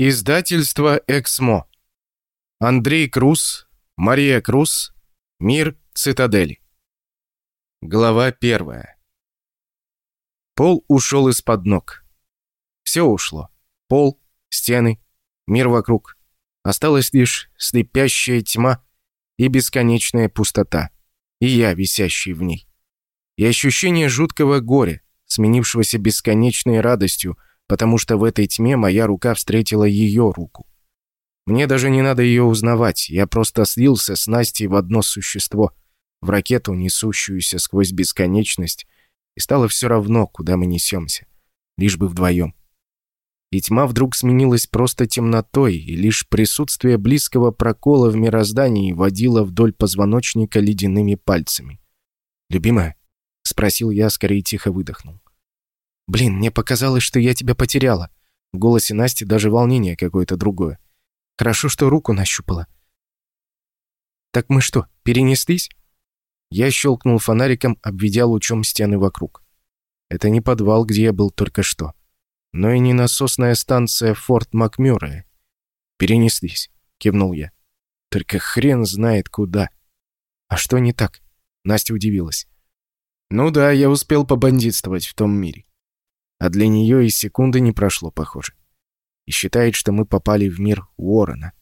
Издательство «Эксмо». Андрей Круз, Мария Круз, Мир Цитадели. Глава первая. Пол ушел из-под ног. Все ушло. Пол, стены, мир вокруг. Осталась лишь слепящая тьма и бесконечная пустота. И я, висящий в ней. И ощущение жуткого горя, сменившегося бесконечной радостью, потому что в этой тьме моя рука встретила ее руку. Мне даже не надо ее узнавать, я просто слился с Настей в одно существо, в ракету, несущуюся сквозь бесконечность, и стало все равно, куда мы несемся, лишь бы вдвоем. И тьма вдруг сменилась просто темнотой, и лишь присутствие близкого прокола в мироздании водило вдоль позвоночника ледяными пальцами. «Любимая?» — спросил я, скорее тихо выдохнул. «Блин, мне показалось, что я тебя потеряла». В голосе Насти даже волнение какое-то другое. «Хорошо, что руку нащупала». «Так мы что, перенеслись?» Я щелкнул фонариком, обведя лучом стены вокруг. Это не подвал, где я был только что. Но и не насосная станция Форт Макмюррея. «Перенеслись», — кивнул я. «Только хрен знает куда». «А что не так?» Настя удивилась. «Ну да, я успел побандитствовать в том мире. А для нее и секунды не прошло, похоже. И считает, что мы попали в мир Уоррена.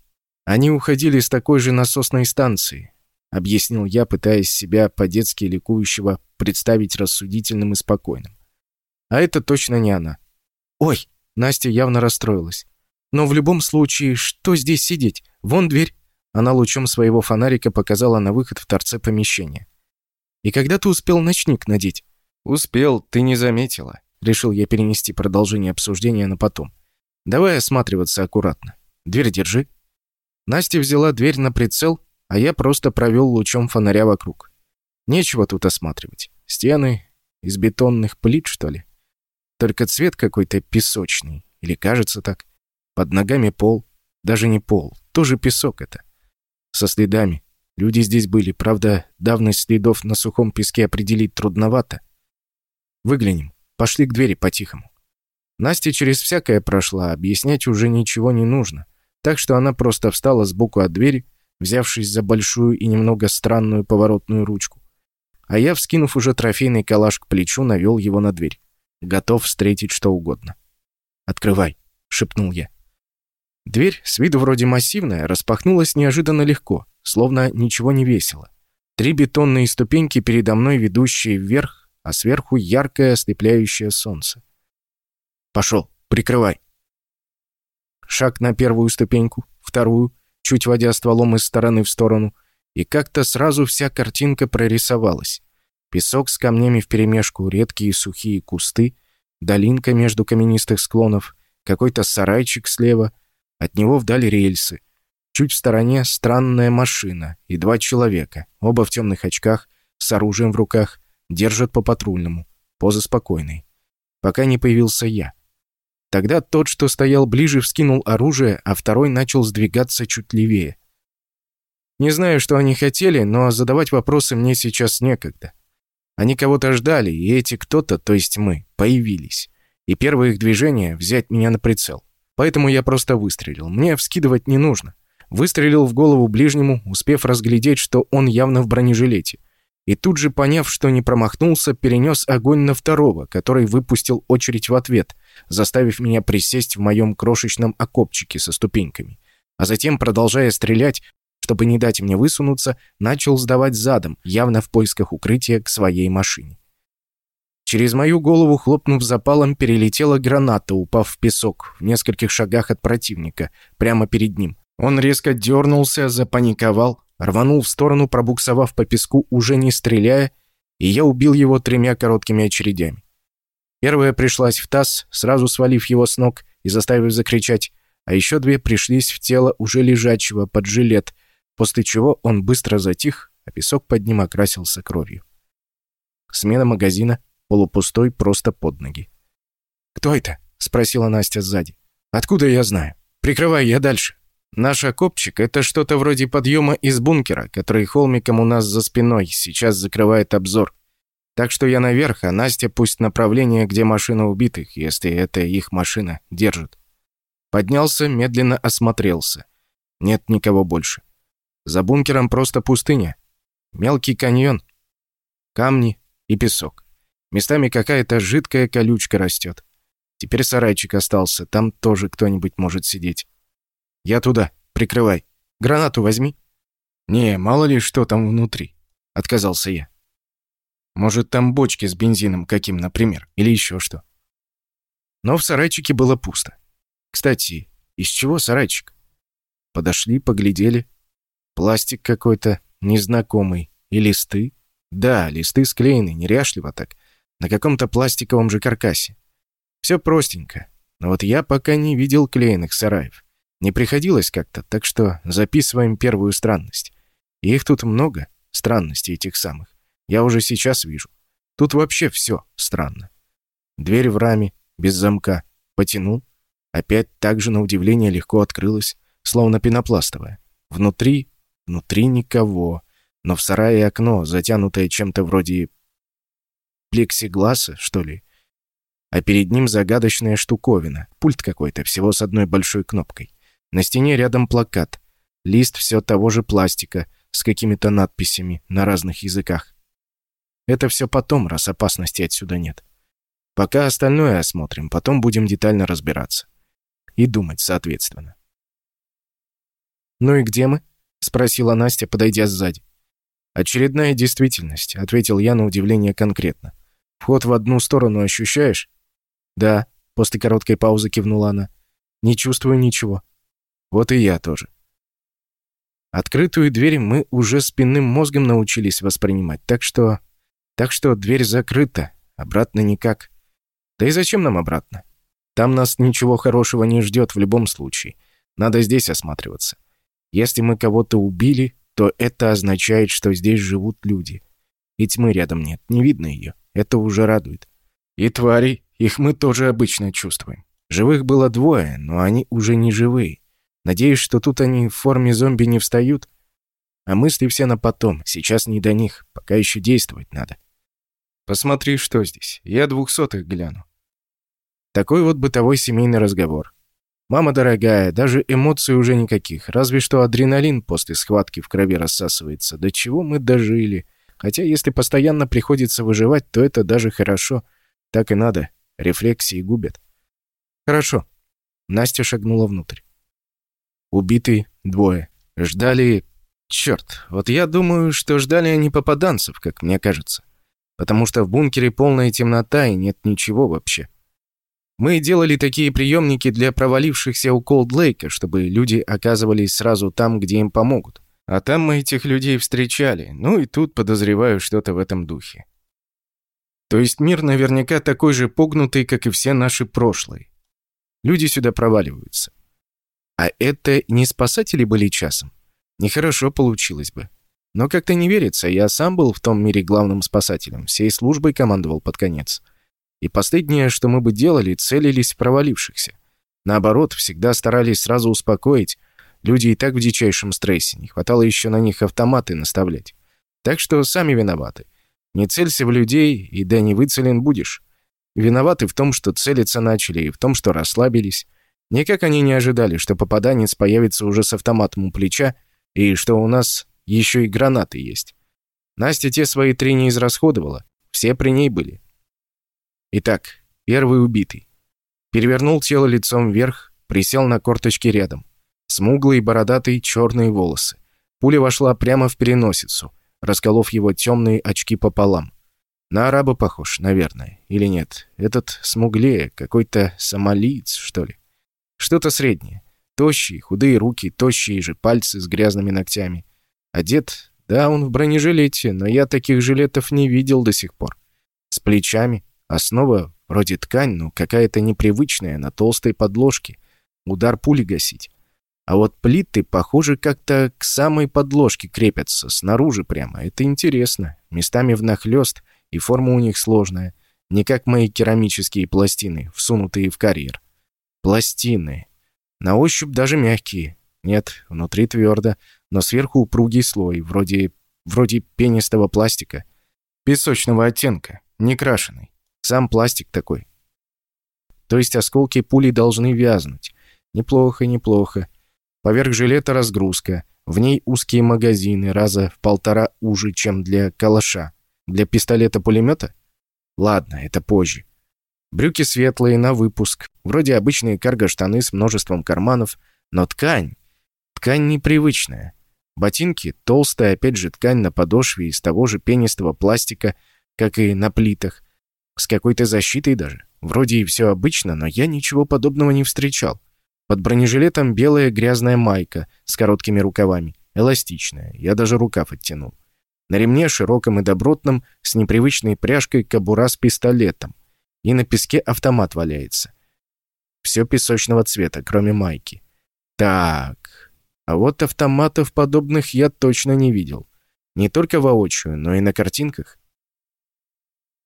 Они уходили с такой же насосной станции, объяснил я, пытаясь себя по-детски ликующего представить рассудительным и спокойным. А это точно не она. Ой, Настя явно расстроилась. Но в любом случае, что здесь сидеть? Вон дверь. Она лучом своего фонарика показала на выход в торце помещения. И когда ты успел ночник надеть? Успел, ты не заметила. Решил я перенести продолжение обсуждения на потом. Давай осматриваться аккуратно. Дверь держи. Настя взяла дверь на прицел, а я просто провел лучом фонаря вокруг. Нечего тут осматривать. Стены из бетонных плит, что ли? Только цвет какой-то песочный. Или кажется так. Под ногами пол. Даже не пол. Тоже песок это. Со следами. Люди здесь были. Правда, давность следов на сухом песке определить трудновато. Выглянем. Пошли к двери по-тихому. Настя через всякое прошла, объяснять уже ничего не нужно. Так что она просто встала сбоку от двери, взявшись за большую и немного странную поворотную ручку. А я, вскинув уже трофейный калаш к плечу, навел его на дверь. Готов встретить что угодно. «Открывай», — шепнул я. Дверь, с виду вроде массивная, распахнулась неожиданно легко, словно ничего не весило. Три бетонные ступеньки передо мной, ведущие вверх, а сверху яркое ослепляющее солнце. «Пошел, прикрывай!» Шаг на первую ступеньку, вторую, чуть водя стволом из стороны в сторону, и как-то сразу вся картинка прорисовалась. Песок с камнями вперемешку, редкие сухие кусты, долинка между каменистых склонов, какой-то сарайчик слева, от него вдали рельсы. Чуть в стороне странная машина и два человека, оба в темных очках, с оружием в руках, Держат по патрульному. Поза спокойной. Пока не появился я. Тогда тот, что стоял ближе, вскинул оружие, а второй начал сдвигаться чуть левее. Не знаю, что они хотели, но задавать вопросы мне сейчас некогда. Они кого-то ждали, и эти кто-то, то есть мы, появились. И первое их движение — взять меня на прицел. Поэтому я просто выстрелил. Мне вскидывать не нужно. Выстрелил в голову ближнему, успев разглядеть, что он явно в бронежилете и тут же, поняв, что не промахнулся, перенес огонь на второго, который выпустил очередь в ответ, заставив меня присесть в моем крошечном окопчике со ступеньками. А затем, продолжая стрелять, чтобы не дать мне высунуться, начал сдавать задом, явно в поисках укрытия к своей машине. Через мою голову, хлопнув запалом, перелетела граната, упав в песок в нескольких шагах от противника, прямо перед ним. Он резко дернулся, запаниковал, рванул в сторону, пробуксовав по песку, уже не стреляя, и я убил его тремя короткими очередями. Первая пришлась в таз, сразу свалив его с ног и заставив закричать, а еще две пришлись в тело уже лежачего под жилет, после чего он быстро затих, а песок под ним окрасился кровью. Смена магазина, полупустой, просто под ноги. «Кто это?» — спросила Настя сзади. «Откуда я знаю? Прикрывай, я дальше». Наш окопчик — это что-то вроде подъема из бункера, который холмиком у нас за спиной, сейчас закрывает обзор. Так что я наверх, а Настя пусть направление, где машина убитых, если это их машина, держит. Поднялся, медленно осмотрелся. Нет никого больше. За бункером просто пустыня. Мелкий каньон. Камни и песок. Местами какая-то жидкая колючка растет. Теперь сарайчик остался, там тоже кто-нибудь может сидеть. Я туда, прикрывай. Гранату возьми. Не, мало ли что там внутри. Отказался я. Может, там бочки с бензином каким, например, или еще что. Но в сарайчике было пусто. Кстати, из чего сарайчик? Подошли, поглядели. Пластик какой-то незнакомый. И листы. Да, листы склеены, неряшливо так. На каком-то пластиковом же каркасе. Все простенько. Но вот я пока не видел клееных сараев. Не приходилось как-то, так что записываем первую странность. И их тут много, странностей этих самых. Я уже сейчас вижу. Тут вообще все странно. Дверь в раме, без замка. Потянул. Опять так же, на удивление, легко открылась, словно пенопластовая. Внутри Внутри никого. Но в сарае окно, затянутое чем-то вроде плексигласа, что ли. А перед ним загадочная штуковина. Пульт какой-то, всего с одной большой кнопкой. На стене рядом плакат. Лист все того же пластика, с какими-то надписями на разных языках. Это все потом, раз опасности отсюда нет. Пока остальное осмотрим, потом будем детально разбираться. И думать, соответственно. «Ну и где мы?» — спросила Настя, подойдя сзади. «Очередная действительность», — ответил я на удивление конкретно. «Вход в одну сторону ощущаешь?» «Да», — после короткой паузы кивнула она. «Не чувствую ничего». «Вот и я тоже». Открытую дверь мы уже спинным мозгом научились воспринимать, так что... Так что дверь закрыта, обратно никак. Да и зачем нам обратно? Там нас ничего хорошего не ждет в любом случае. Надо здесь осматриваться. Если мы кого-то убили, то это означает, что здесь живут люди. И тьмы рядом нет, не видно ее. Это уже радует. И твари, их мы тоже обычно чувствуем. Живых было двое, но они уже не живые. Надеюсь, что тут они в форме зомби не встают. А мысли все на потом, сейчас не до них, пока еще действовать надо. Посмотри, что здесь. Я двухсотых гляну. Такой вот бытовой семейный разговор. «Мама дорогая, даже эмоций уже никаких, разве что адреналин после схватки в крови рассасывается. До чего мы дожили? Хотя если постоянно приходится выживать, то это даже хорошо. Так и надо. Рефлексии губят». «Хорошо». Настя шагнула внутрь. Убитые двое. Ждали... Черт, вот я думаю, что ждали они попаданцев, как мне кажется. Потому что в бункере полная темнота и нет ничего вообще. Мы делали такие приемники для провалившихся у Колд-Лейка, чтобы люди оказывались сразу там, где им помогут. А там мы этих людей встречали. Ну и тут подозреваю что-то в этом духе. То есть мир наверняка такой же погнутый, как и все наши прошлые. Люди сюда проваливаются. А это не спасатели были часом? Нехорошо получилось бы. Но как-то не верится, я сам был в том мире главным спасателем, всей службой командовал под конец. И последнее, что мы бы делали, целились в провалившихся. Наоборот, всегда старались сразу успокоить. Люди и так в дичайшем стрессе, не хватало еще на них автоматы наставлять. Так что сами виноваты. Не целься в людей, и да не выцелен будешь. Виноваты в том, что целиться начали, и в том, что расслабились. Никак они не ожидали, что попаданец появится уже с автоматом у плеча, и что у нас еще и гранаты есть. Настя те свои три не израсходовала, все при ней были. Итак, первый убитый. Перевернул тело лицом вверх, присел на корточки рядом. Смуглые, бородатые, черные волосы. Пуля вошла прямо в переносицу, расколов его темные очки пополам. На араба похож, наверное. Или нет? Этот смуглее, какой-то сомалиец, что ли? Что-то среднее. Тощие, худые руки, тощие же пальцы с грязными ногтями. Одет, да, он в бронежилете, но я таких жилетов не видел до сих пор. С плечами, Основа вроде ткань, но какая-то непривычная, на толстой подложке. Удар пули гасить. А вот плиты, похоже, как-то к самой подложке крепятся, снаружи прямо. Это интересно. Местами внахлёст, и форма у них сложная. Не как мои керамические пластины, всунутые в карьер. Пластины. На ощупь даже мягкие. Нет, внутри твердо, но сверху упругий слой, вроде... вроде пенистого пластика. Песочного оттенка, не крашеный. Сам пластик такой. То есть осколки пули должны вязнуть. Неплохо, неплохо. Поверх жилета разгрузка. В ней узкие магазины, раза в полтора уже, чем для калаша. Для пистолета-пулемета? Ладно, это позже. Брюки светлые, на выпуск. Вроде обычные карго-штаны с множеством карманов. Но ткань... Ткань непривычная. Ботинки — толстая, опять же, ткань на подошве из того же пенистого пластика, как и на плитах. С какой-то защитой даже. Вроде и все обычно, но я ничего подобного не встречал. Под бронежилетом белая грязная майка с короткими рукавами. Эластичная. Я даже рукав оттянул. На ремне широком и добротном, с непривычной пряжкой кобура с пистолетом. И на песке автомат валяется. Все песочного цвета, кроме майки. Так, а вот автоматов подобных я точно не видел. Не только воочию, но и на картинках.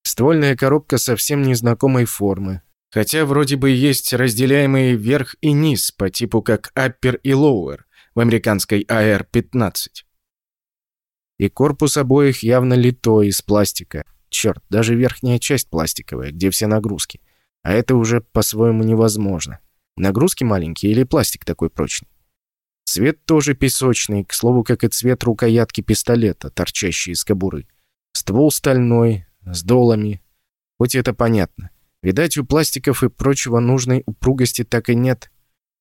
Ствольная коробка совсем незнакомой формы. Хотя вроде бы есть разделяемые верх и низ по типу как upper и lower в американской AR-15. И корпус обоих явно литой из пластика. Черт, даже верхняя часть пластиковая, где все нагрузки. А это уже по-своему невозможно. Нагрузки маленькие или пластик такой прочный? Цвет тоже песочный, к слову, как и цвет рукоятки пистолета, торчащий из кобуры. Ствол стальной, с долами. Хоть это понятно. Видать, у пластиков и прочего нужной упругости так и нет.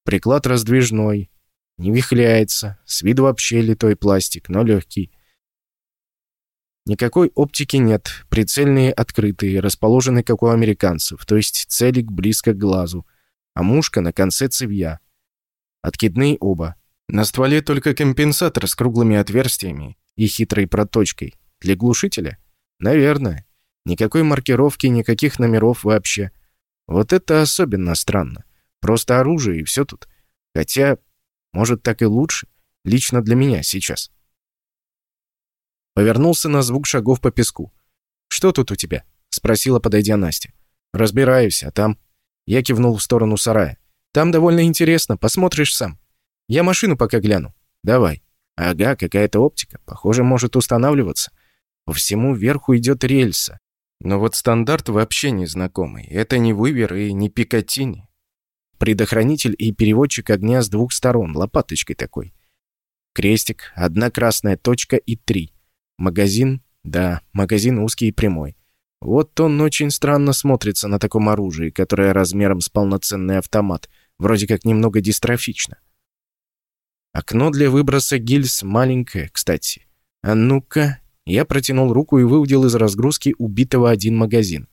Приклад раздвижной, не вихляется, с виду вообще литой пластик, но легкий. Никакой оптики нет, прицельные открытые, расположены как у американцев, то есть целик близко к глазу, а мушка на конце цевья. Откидные оба. На стволе только компенсатор с круглыми отверстиями и хитрой проточкой. Для глушителя? Наверное. Никакой маркировки, никаких номеров вообще. Вот это особенно странно. Просто оружие и все тут. Хотя, может, так и лучше. Лично для меня сейчас. Повернулся на звук шагов по песку. «Что тут у тебя?» — спросила, подойдя Настя. «Разбираюсь, а там...» Я кивнул в сторону сарая. «Там довольно интересно, посмотришь сам. Я машину пока гляну. Давай. Ага, какая-то оптика. Похоже, может устанавливаться. По всему верху идет рельса. Но вот стандарт вообще незнакомый. Это не вывер и не пикатини. Предохранитель и переводчик огня с двух сторон, лопаточкой такой. Крестик, одна красная точка и три. Магазин, да, магазин узкий и прямой. Вот он очень странно смотрится на таком оружии, которое размером с полноценный автомат, вроде как немного дистрофично. Окно для выброса гильз маленькое, кстати. А ну-ка. Я протянул руку и выудил из разгрузки убитого один магазин.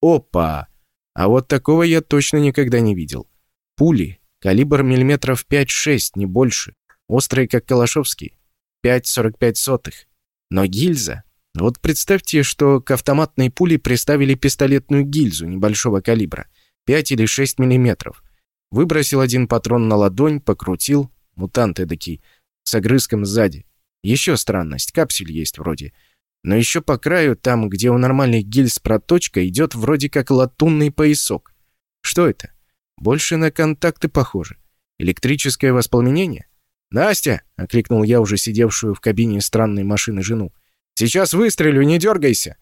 Опа! А вот такого я точно никогда не видел. Пули. Калибр миллиметров 5-6, не больше. Острые, как калашовские. 5,45. Но гильза... Вот представьте, что к автоматной пуле приставили пистолетную гильзу небольшого калибра. 5 или 6 миллиметров. Выбросил один патрон на ладонь, покрутил, Мутант эдакий, с огрызком сзади. Еще странность, капсюль есть вроде. Но еще по краю, там, где у нормальных гильз проточка, идет вроде как латунный поясок. Что это? Больше на контакты похоже. Электрическое воспламенение? «Настя!» — окликнул я уже сидевшую в кабине странной машины жену. «Сейчас выстрелю, не дергайся!»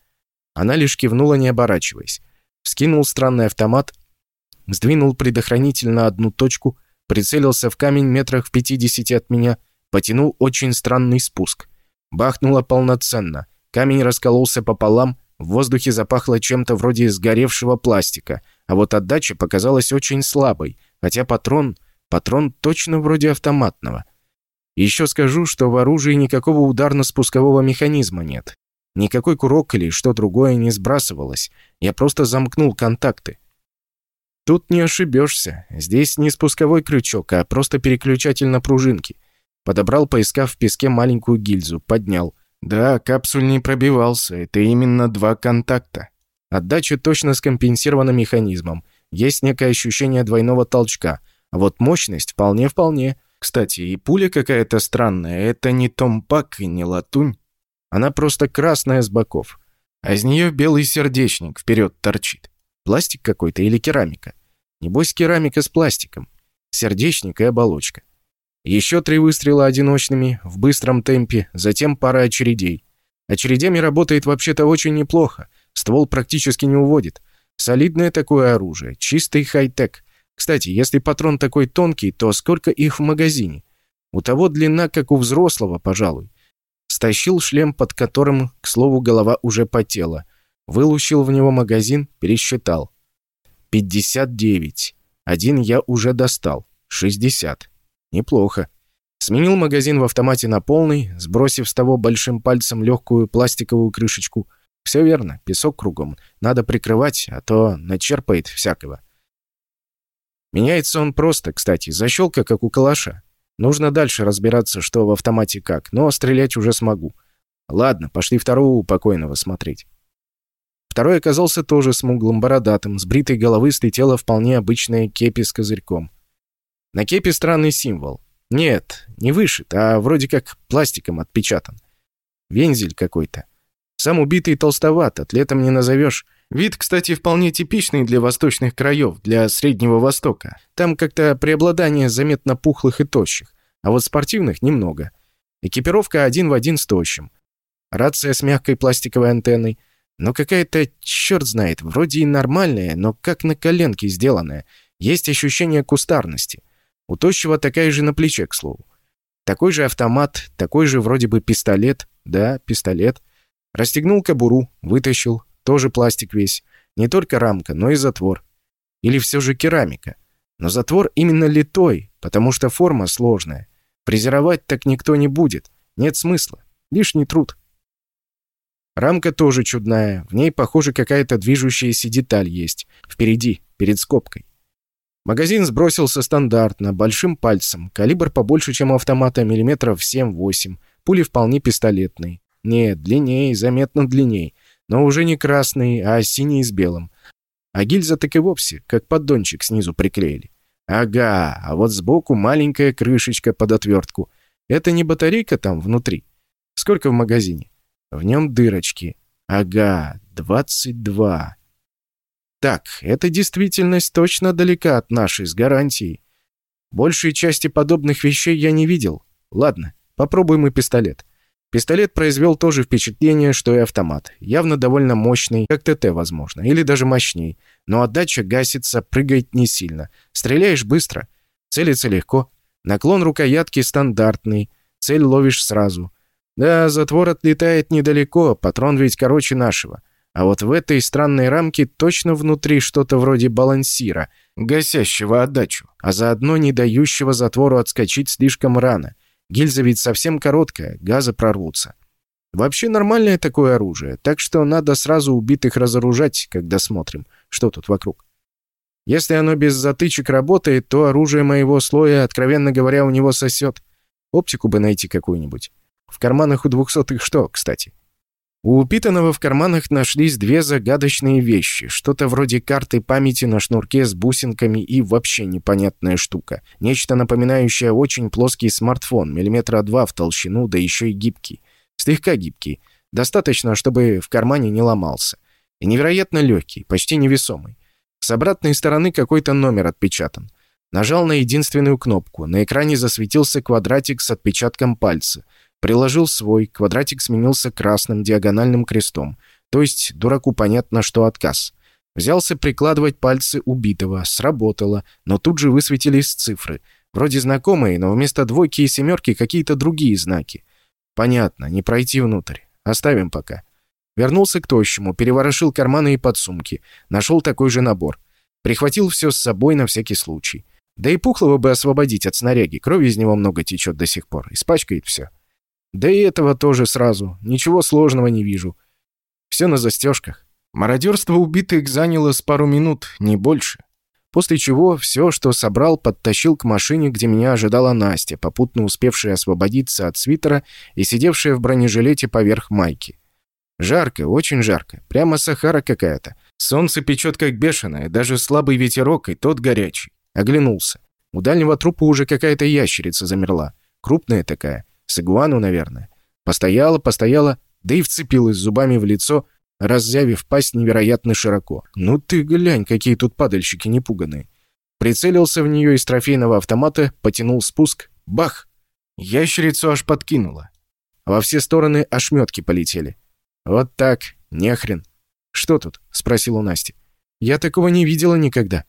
Она лишь кивнула, не оборачиваясь. Скинул странный автомат, сдвинул предохранитель на одну точку — Прицелился в камень метрах в пятидесяти от меня, потянул очень странный спуск. Бахнуло полноценно. Камень раскололся пополам, в воздухе запахло чем-то вроде сгоревшего пластика, а вот отдача показалась очень слабой, хотя патрон... Патрон точно вроде автоматного. Еще скажу, что в оружии никакого ударно-спускового механизма нет. Никакой курок или что другое не сбрасывалось. Я просто замкнул контакты. Тут не ошибешься. Здесь не спусковой крючок, а просто переключатель на пружинки. Подобрал, поискав в песке маленькую гильзу, поднял. Да, капсуль не пробивался, это именно два контакта. Отдача точно скомпенсирована механизмом. Есть некое ощущение двойного толчка. А вот мощность вполне-вполне. Кстати, и пуля какая-то странная. Это не томпак и не латунь. Она просто красная с боков. А из нее белый сердечник вперед торчит. Пластик какой-то или керамика? Небось, керамика с пластиком. Сердечник и оболочка. Еще три выстрела одиночными, в быстром темпе, затем пара очередей. Очередями работает вообще-то очень неплохо. Ствол практически не уводит. Солидное такое оружие, чистый хай-тек. Кстати, если патрон такой тонкий, то сколько их в магазине? У того длина, как у взрослого, пожалуй. Стащил шлем, под которым, к слову, голова уже потела. Вылущил в него магазин, пересчитал. 59. Один я уже достал. 60. Неплохо. Сменил магазин в автомате на полный, сбросив с того большим пальцем легкую пластиковую крышечку. Все верно, песок кругом. Надо прикрывать, а то начерпает всякого. Меняется он просто, кстати, защелка, как у калаша. Нужно дальше разбираться, что в автомате как, но стрелять уже смогу. Ладно, пошли второго покойного смотреть. Второй оказался тоже смуглым, бородатым, с бритой головы слетела вполне обычная кепи с козырьком. На кепи странный символ. Нет, не вышит, а вроде как пластиком отпечатан. Вензель какой-то. Сам убитый толстоват, атлетом не назовешь. Вид, кстати, вполне типичный для восточных краев, для Среднего Востока. Там как-то преобладание заметно пухлых и тощих, а вот спортивных немного. Экипировка один в один с тощим. Рация с мягкой пластиковой антенной. Но какая-то, черт знает, вроде и нормальная, но как на коленке сделанная. Есть ощущение кустарности. У тощего такая же на плече, к слову. Такой же автомат, такой же вроде бы пистолет. Да, пистолет. Расстегнул кобуру, вытащил, тоже пластик весь. Не только рамка, но и затвор. Или все же керамика. Но затвор именно литой, потому что форма сложная. Презировать так никто не будет. Нет смысла. Лишний труд. Рамка тоже чудная. В ней, похоже, какая-то движущаяся деталь есть. Впереди, перед скобкой. Магазин сбросился стандартно, большим пальцем. Калибр побольше, чем у автомата, миллиметров 7-8. Пули вполне пистолетные. Нет, длиннее, заметно длиннее но уже не красный, а синий с белым. А гильза так и вовсе, как поддончик снизу приклеили. Ага, а вот сбоку маленькая крышечка под отвертку. Это не батарейка там внутри? Сколько в магазине? В нем дырочки. Ага, 22. Так, эта действительность точно далека от нашей, с гарантией. Большей части подобных вещей я не видел. Ладно, попробуем и пистолет. Пистолет произвел то же впечатление, что и автомат. Явно довольно мощный, как ТТ, возможно, или даже мощней. Но отдача гасится, прыгает не сильно. Стреляешь быстро, целиться легко. Наклон рукоятки стандартный, цель ловишь сразу. Да, затвор отлетает недалеко, патрон ведь короче нашего. А вот в этой странной рамке точно внутри что-то вроде балансира, гасящего отдачу, а заодно не дающего затвору отскочить слишком рано. Гильза ведь совсем короткая, газы прорвутся. Вообще нормальное такое оружие, так что надо сразу убитых разоружать, когда смотрим, что тут вокруг. Если оно без затычек работает, то оружие моего слоя, откровенно говоря, у него сосет. Оптику бы найти какую-нибудь. В карманах у двухсотых что, кстати? У упитанного в карманах нашлись две загадочные вещи. Что-то вроде карты памяти на шнурке с бусинками и вообще непонятная штука. Нечто напоминающее очень плоский смартфон, миллиметра два в толщину, да еще и гибкий. Слегка гибкий. Достаточно, чтобы в кармане не ломался. И невероятно легкий, почти невесомый. С обратной стороны какой-то номер отпечатан. Нажал на единственную кнопку. На экране засветился квадратик с отпечатком пальца. Приложил свой, квадратик сменился красным диагональным крестом. То есть дураку понятно, что отказ. Взялся прикладывать пальцы убитого. Сработало, но тут же высветились цифры. Вроде знакомые, но вместо двойки и семерки какие-то другие знаки. Понятно, не пройти внутрь. Оставим пока. Вернулся к тощему, переворошил карманы и подсумки. Нашел такой же набор. Прихватил все с собой на всякий случай. Да и пухлого бы освободить от снаряги. Крови из него много течет до сих пор. Испачкает все. Да и этого тоже сразу. Ничего сложного не вижу. Все на застежках. Мародерство убитых заняло с пару минут, не больше. После чего все, что собрал, подтащил к машине, где меня ожидала Настя, попутно успевшая освободиться от свитера и сидевшая в бронежилете поверх майки. Жарко, очень жарко. Прямо Сахара какая-то. Солнце печет как бешеное, даже слабый ветерок, и тот горячий. Оглянулся. У дальнего трупа уже какая-то ящерица замерла. Крупная такая. С игуану, наверное. Постояла, постояла, да и вцепилась зубами в лицо, раззявив пасть невероятно широко. «Ну ты глянь, какие тут падальщики непуганные!» Прицелился в нее из трофейного автомата, потянул спуск. Бах! Ящерицу аж подкинуло. Во все стороны ошметки полетели. «Вот так, нехрен!» «Что тут?» — спросил у Насти. «Я такого не видела никогда».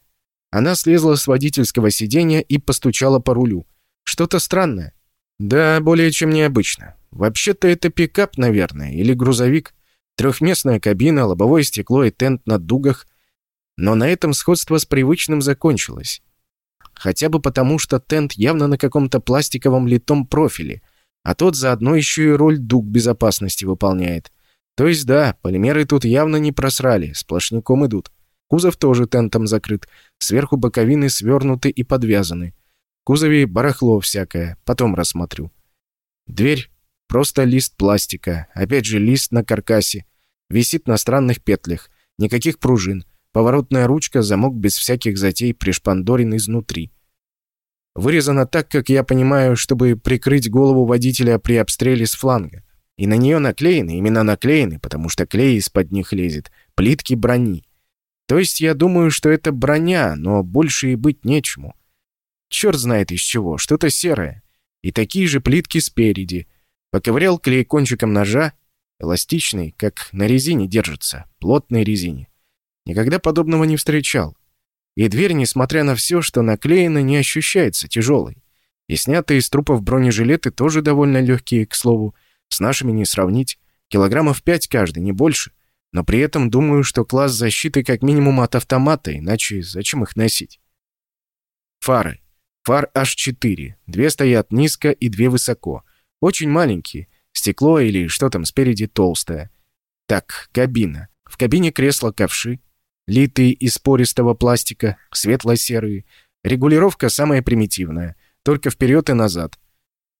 Она слезла с водительского сиденья и постучала по рулю. Что-то странное. Да, более чем необычно. Вообще-то это пикап, наверное, или грузовик. Трехместная кабина, лобовое стекло и тент на дугах. Но на этом сходство с привычным закончилось. Хотя бы потому, что тент явно на каком-то пластиковом литом профиле, а тот заодно еще и роль дуг безопасности выполняет. То есть да, полимеры тут явно не просрали, сплошняком идут. Кузов тоже тентом закрыт, сверху боковины свернуты и подвязаны. Кузове барахло всякое, потом рассмотрю. Дверь — просто лист пластика, опять же лист на каркасе. Висит на странных петлях, никаких пружин. Поворотная ручка, замок без всяких затей, пришпандорен изнутри. Вырезана так, как я понимаю, чтобы прикрыть голову водителя при обстреле с фланга. И на нее наклеены, именно наклеены, потому что клей из-под них лезет, плитки брони. То есть я думаю, что это броня, но больше и быть нечему. Черт знает из чего, что-то серое. И такие же плитки спереди. Поковырял клей кончиком ножа, эластичный, как на резине держится, плотной резине. Никогда подобного не встречал. И дверь, несмотря на все, что наклеено, не ощущается тяжелой. И снятые из трупов бронежилеты тоже довольно легкие, к слову. С нашими не сравнить. Килограммов пять каждый, не больше. Но при этом думаю, что класс защиты как минимум от автомата, иначе зачем их носить? Фары. Фар H4. Две стоят низко и две высоко. Очень маленькие. Стекло или что там спереди толстое. Так, кабина. В кабине кресло-ковши. Литые из пористого пластика, светло-серые. Регулировка самая примитивная. Только вперед и назад.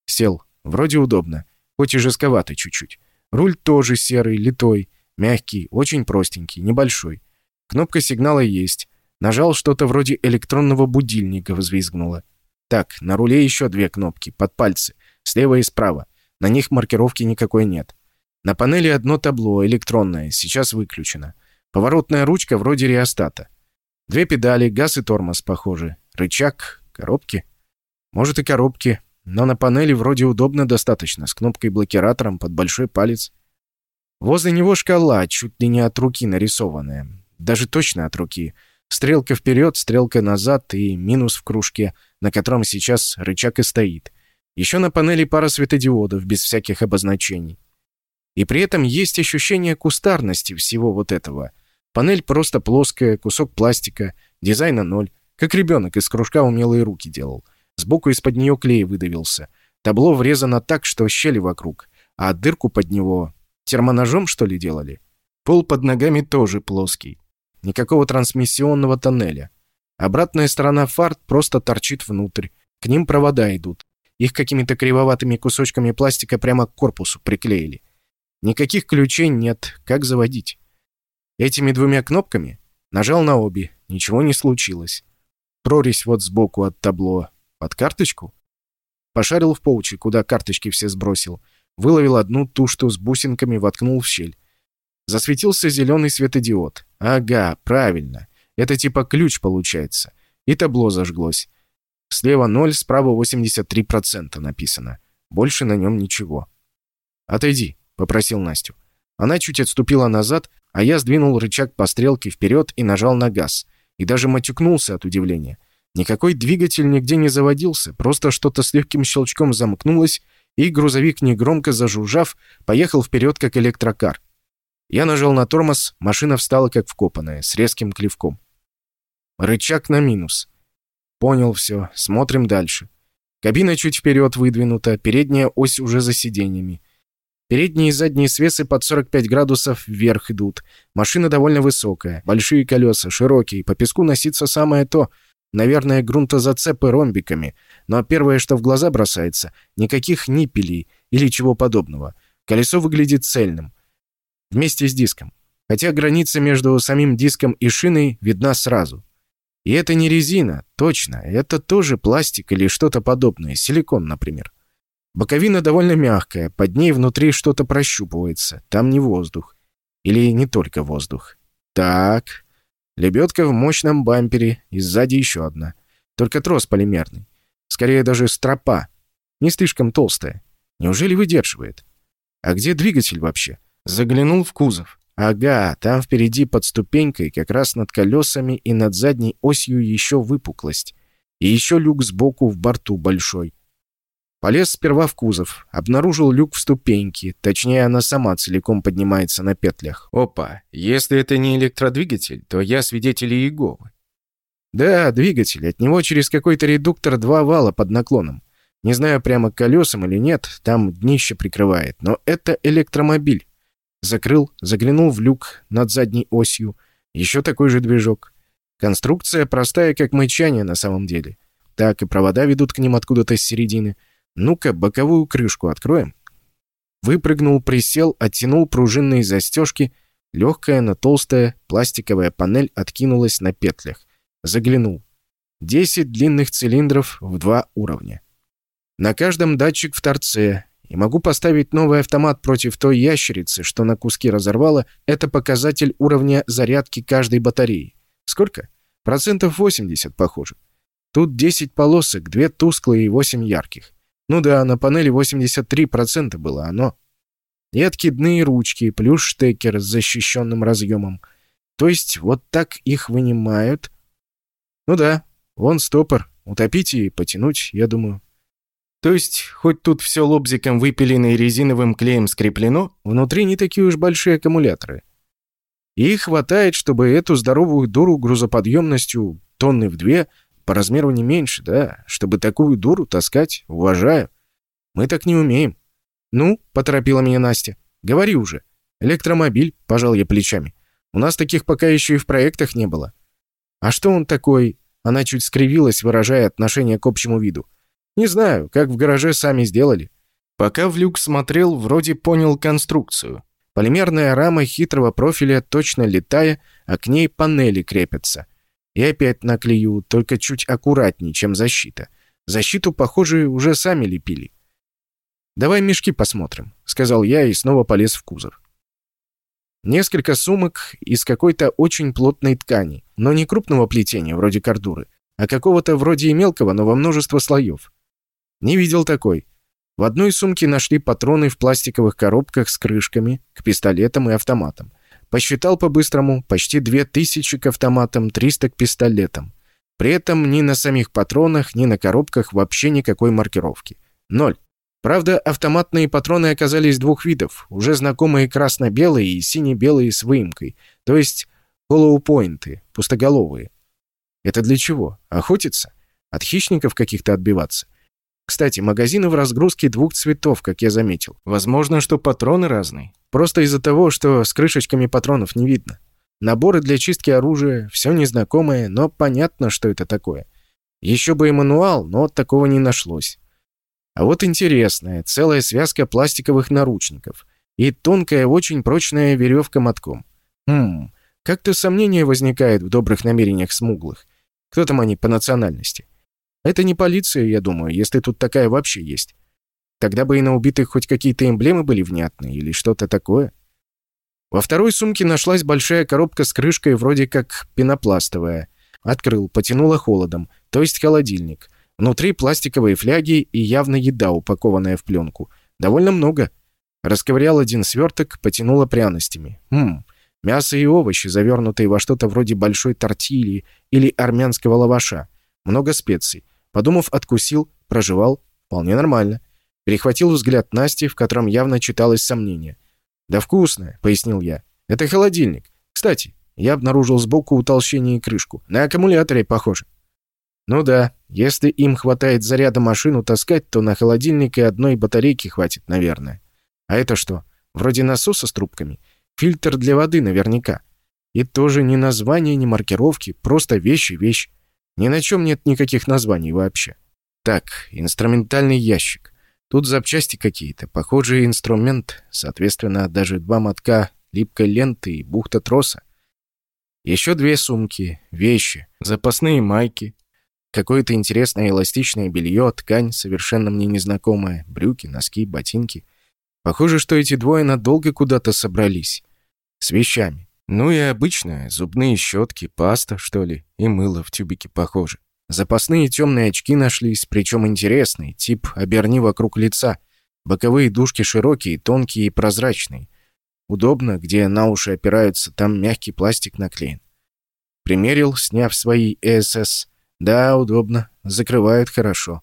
Сел. Вроде удобно. Хоть и жестковато чуть-чуть. Руль тоже серый, литой. Мягкий, очень простенький, небольшой. Кнопка сигнала есть. Нажал что-то вроде электронного будильника, взвизгнуло. Так, на руле еще две кнопки, под пальцы, слева и справа. На них маркировки никакой нет. На панели одно табло, электронное, сейчас выключено. Поворотная ручка вроде реостата. Две педали, газ и тормоз, похоже. Рычаг, коробки. Может и коробки, но на панели вроде удобно достаточно, с кнопкой-блокиратором под большой палец. Возле него шкала, чуть ли не от руки нарисованная. Даже точно от руки. Стрелка вперед, стрелка назад и минус в кружке, на котором сейчас рычаг и стоит. Еще на панели пара светодиодов, без всяких обозначений. И при этом есть ощущение кустарности всего вот этого. Панель просто плоская, кусок пластика, дизайна ноль. Как ребенок из кружка умелые руки делал. Сбоку из-под нее клей выдавился. Табло врезано так, что щели вокруг. А дырку под него термоножом, что ли, делали? Пол под ногами тоже плоский. Никакого трансмиссионного тоннеля. Обратная сторона фар просто торчит внутрь. К ним провода идут. Их какими-то кривоватыми кусочками пластика прямо к корпусу приклеили. Никаких ключей нет. Как заводить? Этими двумя кнопками нажал на обе. Ничего не случилось. Прорезь вот сбоку от табло. Под карточку? Пошарил в поуче, куда карточки все сбросил. Выловил одну, ту, что с бусинками, воткнул в щель. Засветился зеленый светодиод. Ага, правильно. Это типа ключ получается. И табло зажглось. Слева 0, справа 83% написано. Больше на нем ничего. «Отойди», — попросил Настю. Она чуть отступила назад, а я сдвинул рычаг по стрелке вперед и нажал на газ. И даже матюкнулся от удивления. Никакой двигатель нигде не заводился, просто что-то с легким щелчком замкнулось, и грузовик, негромко зажужжав, поехал вперед, как электрокар. Я нажал на тормоз, машина встала как вкопанная, с резким клевком. Рычаг на минус. Понял все, смотрим дальше. Кабина чуть вперед выдвинута, передняя ось уже за сиденьями. Передние и задние свесы под 45 градусов вверх идут. Машина довольно высокая, большие колеса, широкие, по песку носиться самое то. Наверное, грунтозацепы ромбиками. Но первое, что в глаза бросается, никаких ниппелей или чего подобного. Колесо выглядит цельным вместе с диском. Хотя граница между самим диском и шиной видна сразу. И это не резина, точно, это тоже пластик или что-то подобное, силикон, например. Боковина довольно мягкая, под ней внутри что-то прощупывается, там не воздух. Или не только воздух. Так, лебедка в мощном бампере, и сзади еще одна. Только трос полимерный. Скорее даже стропа. Не слишком толстая. Неужели выдерживает? А где двигатель вообще? Заглянул в кузов. Ага, там впереди под ступенькой, как раз над колесами и над задней осью еще выпуклость. И еще люк сбоку в борту большой. Полез сперва в кузов, обнаружил люк в ступеньке, точнее, она сама целиком поднимается на петлях. Опа, если это не электродвигатель, то я свидетель Иеговы. Да, двигатель, от него через какой-то редуктор два вала под наклоном. Не знаю, прямо колесам или нет, там днище прикрывает, но это электромобиль. Закрыл, заглянул в люк над задней осью. Еще такой же движок. Конструкция простая, как мычание на самом деле. Так, и провода ведут к ним откуда-то с середины. Ну-ка, боковую крышку откроем. Выпрыгнул, присел, оттянул пружинные застежки. Легкая, но толстая пластиковая панель откинулась на петлях. Заглянул. Десять длинных цилиндров в два уровня. На каждом датчик в торце. И могу поставить новый автомат против той ящерицы, что на куски разорвала. Это показатель уровня зарядки каждой батареи. Сколько? Процентов 80, похоже. Тут 10 полосок, две тусклые и 8 ярких. Ну да, на панели 83% было оно. И откидные ручки, плюс штекер с защищенным разъемом. То есть вот так их вынимают. Ну да, вон стопор. Утопить и потянуть, я думаю. То есть, хоть тут все лобзиком выпилено и резиновым клеем скреплено, внутри не такие уж большие аккумуляторы. И хватает, чтобы эту здоровую дуру грузоподъемностью тонны в две по размеру не меньше, да, чтобы такую дуру таскать, уважаю. Мы так не умеем. Ну, поторопила меня Настя. Говори уже. Электромобиль, пожал я плечами. У нас таких пока еще и в проектах не было. А что он такой? Она чуть скривилась, выражая отношение к общему виду. Не знаю, как в гараже сами сделали. Пока в люк смотрел, вроде понял конструкцию. Полимерная рама хитрого профиля, точно летая, а к ней панели крепятся. И опять наклею, только чуть аккуратнее, чем защита. Защиту, похоже, уже сами лепили. «Давай мешки посмотрим», — сказал я и снова полез в кузов. Несколько сумок из какой-то очень плотной ткани, но не крупного плетения, вроде кордуры, а какого-то вроде и мелкого, но во множество слоев. Не видел такой. В одной сумке нашли патроны в пластиковых коробках с крышками к пистолетам и автоматам. Посчитал по-быстрому, почти 2000 к автоматам, 300 к пистолетам. При этом ни на самих патронах, ни на коробках вообще никакой маркировки. Ноль. Правда, автоматные патроны оказались двух видов, уже знакомые красно-белые и сине-белые с выемкой, то есть полоупоинты, пустоголовые. Это для чего? Охотиться? От хищников каких-то отбиваться? Кстати, магазины в разгрузке двух цветов, как я заметил. Возможно, что патроны разные. Просто из-за того, что с крышечками патронов не видно. Наборы для чистки оружия, все незнакомое, но понятно, что это такое. Еще бы и мануал, но такого не нашлось. А вот интересная, целая связка пластиковых наручников. И тонкая, очень прочная веревка мотком. Хм, как-то сомнение возникает в добрых намерениях смуглых. Кто там они по национальности? Это не полиция, я думаю, если тут такая вообще есть. Тогда бы и на убитых хоть какие-то эмблемы были внятные или что-то такое. Во второй сумке нашлась большая коробка с крышкой вроде как пенопластовая. Открыл, потянуло холодом, то есть холодильник. Внутри пластиковые фляги и явно еда, упакованная в пленку. Довольно много. Расковырял один сверток, потянуло пряностями. Хм, мясо и овощи, завернутые во что-то вроде большой тортильи или армянского лаваша. Много специй. Подумав, откусил, прожевал. Вполне нормально. Перехватил взгляд Насти, в котором явно читалось сомнение. «Да вкусно», — пояснил я. «Это холодильник. Кстати, я обнаружил сбоку утолщение и крышку. На аккумуляторе похоже». «Ну да, если им хватает заряда машину таскать, то на холодильник и одной батарейки хватит, наверное. А это что? Вроде насоса с трубками. Фильтр для воды наверняка. И тоже ни названия, ни маркировки, просто вещь и вещь. Ни на чем нет никаких названий вообще. Так, инструментальный ящик. Тут запчасти какие-то. Похожий инструмент, соответственно, даже два мотка липкой ленты и бухта троса. Еще две сумки, вещи, запасные майки, какое-то интересное эластичное белье, ткань, совершенно мне незнакомая, брюки, носки, ботинки. Похоже, что эти двое надолго куда-то собрались. С вещами. Ну и обычные зубные щетки, паста, что ли, и мыло в тюбике похоже. Запасные темные очки нашлись, причем интересные, тип «оберни вокруг лица». Боковые дужки широкие, тонкие и прозрачные. Удобно, где на уши опираются, там мягкий пластик наклеен. Примерил, сняв свои ЭСС. Да, удобно. Закрывают хорошо.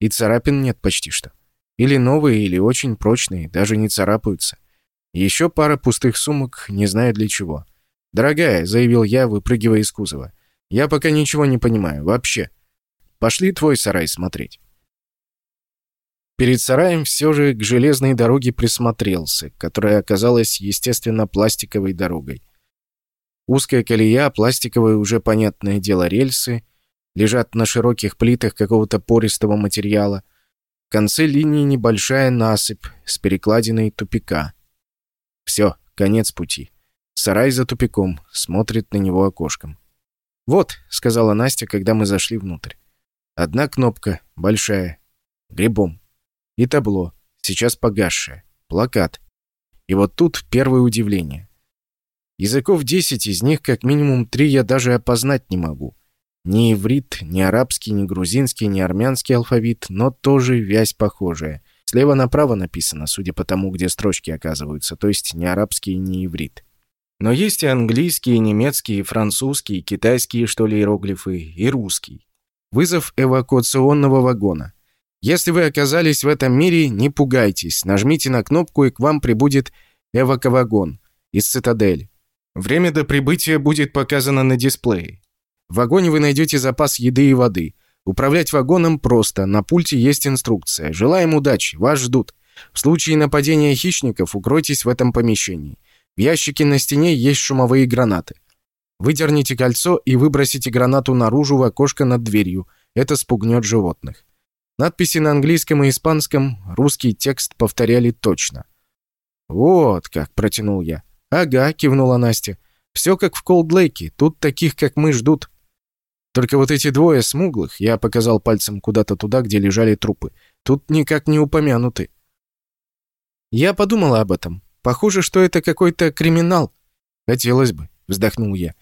И царапин нет почти что. Или новые, или очень прочные, даже не царапаются. Еще пара пустых сумок, не знаю для чего. «Дорогая», — заявил я, выпрыгивая из кузова, — «я пока ничего не понимаю, вообще. Пошли твой сарай смотреть». Перед сараем все же к железной дороге присмотрелся, которая оказалась, естественно, пластиковой дорогой. Узкая колея, пластиковые уже понятное дело рельсы, лежат на широких плитах какого-то пористого материала. В конце линии небольшая насыпь с перекладиной тупика. Все, конец пути. Сарай за тупиком, смотрит на него окошком. «Вот», — сказала Настя, когда мы зашли внутрь. «Одна кнопка, большая, грибом. И табло, сейчас погасшее. Плакат. И вот тут первое удивление. Языков десять, из них как минимум три я даже опознать не могу. Ни иврит, ни арабский, ни грузинский, ни армянский алфавит, но тоже вязь похожая. Слева направо написано, судя по тому, где строчки оказываются, то есть ни арабский, ни иврит. Но есть и английские, и немецкие, и французские, и китайские, что ли, иероглифы, и русский. Вызов эвакуационного вагона. Если вы оказались в этом мире, не пугайтесь. Нажмите на кнопку, и к вам прибудет эваковагон из цитадели. Время до прибытия будет показано на дисплее. В вагоне вы найдете запас еды и воды. Управлять вагоном просто, на пульте есть инструкция. Желаем удачи, вас ждут. В случае нападения хищников укройтесь в этом помещении. В ящике на стене есть шумовые гранаты. Выдерните кольцо и выбросите гранату наружу в окошко над дверью. Это спугнет животных. Надписи на английском и испанском, русский текст повторяли точно. «Вот как», — протянул я. «Ага», — кивнула Настя. «Все как в Колд-Лейке, тут таких, как мы, ждут». Только вот эти двое смуглых, я показал пальцем куда-то туда, где лежали трупы, тут никак не упомянуты. Я подумала об этом. Похоже, что это какой-то криминал. Хотелось бы, вздохнул я.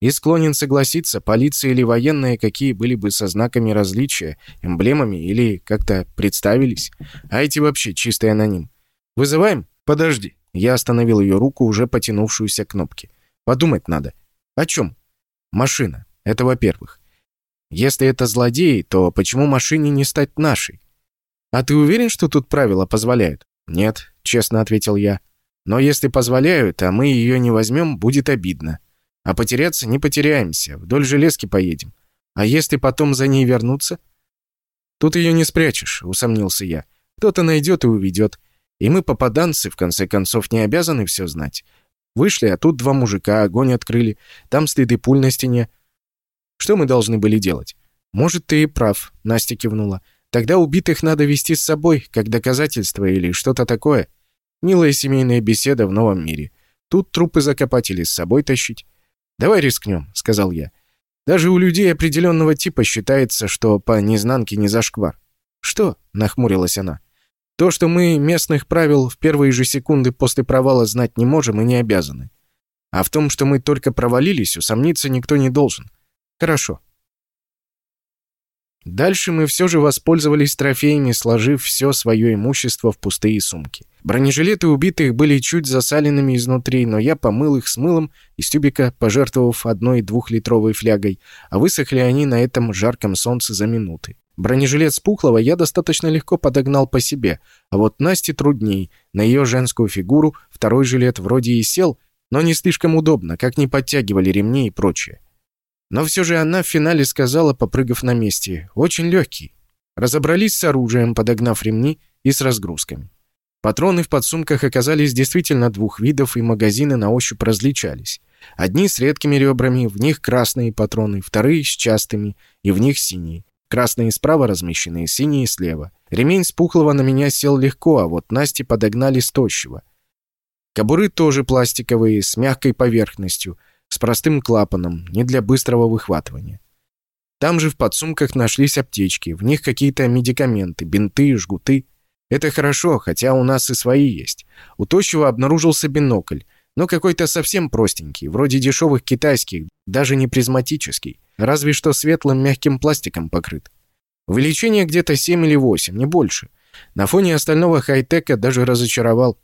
И склонен согласиться, полиция или военные, какие были бы со знаками различия, эмблемами или как-то представились. А эти вообще чистый аноним. Вызываем? Подожди. Я остановил ее руку, уже потянувшуюся к кнопке. Подумать надо. О чем? Машина. Это во-первых. Если это злодеи, то почему машине не стать нашей? А ты уверен, что тут правила позволяют? Нет, честно ответил я. Но если позволяют, а мы ее не возьмем, будет обидно. А потеряться не потеряемся, вдоль железки поедем. А если потом за ней вернуться? Тут ее не спрячешь, усомнился я. Кто-то найдет и уведет. И мы, попаданцы, в конце концов, не обязаны все знать. Вышли, а тут два мужика огонь открыли. Там следы пуль на стене. Что мы должны были делать? Может, ты и прав, Настя кивнула. Тогда убитых надо вести с собой, как доказательство или что-то такое. Милая семейная беседа в новом мире. Тут трупы закопать или с собой тащить. «Давай рискнем», — сказал я. «Даже у людей определенного типа считается, что по незнанке не зашквар». «Что?» — нахмурилась она. «То, что мы местных правил в первые же секунды после провала знать не можем и не обязаны. А в том, что мы только провалились, усомниться никто не должен. Хорошо, Дальше мы все же воспользовались трофеями, сложив все свое имущество в пустые сумки. Бронежилеты убитых были чуть засаленными изнутри, но я помыл их с мылом из тюбика, пожертвовав одной двухлитровой флягой, а высохли они на этом жарком солнце за минуты. Бронежилет с Пухлого я достаточно легко подогнал по себе, а вот Насте трудней. На ее женскую фигуру второй жилет вроде и сел, но не слишком удобно, как не подтягивали ремни и прочее. Но все же она в финале сказала, попрыгав на месте, «Очень легкий». Разобрались с оружием, подогнав ремни и с разгрузками. Патроны в подсумках оказались действительно двух видов, и магазины на ощупь различались. Одни с редкими ребрами, в них красные патроны, вторые с частыми, и в них синие. Красные справа размещены, синие слева. Ремень с пухлого на меня сел легко, а вот Насте подогнали с тощего. Кобуры тоже пластиковые, с мягкой поверхностью, с простым клапаном, не для быстрого выхватывания. Там же в подсумках нашлись аптечки, в них какие-то медикаменты, бинты, жгуты. Это хорошо, хотя у нас и свои есть. У Тощего обнаружился бинокль, но какой-то совсем простенький, вроде дешевых китайских, даже не призматический, разве что светлым мягким пластиком покрыт. Увеличение где-то 7 или 8, не больше. На фоне остального хай-тека даже разочаровал.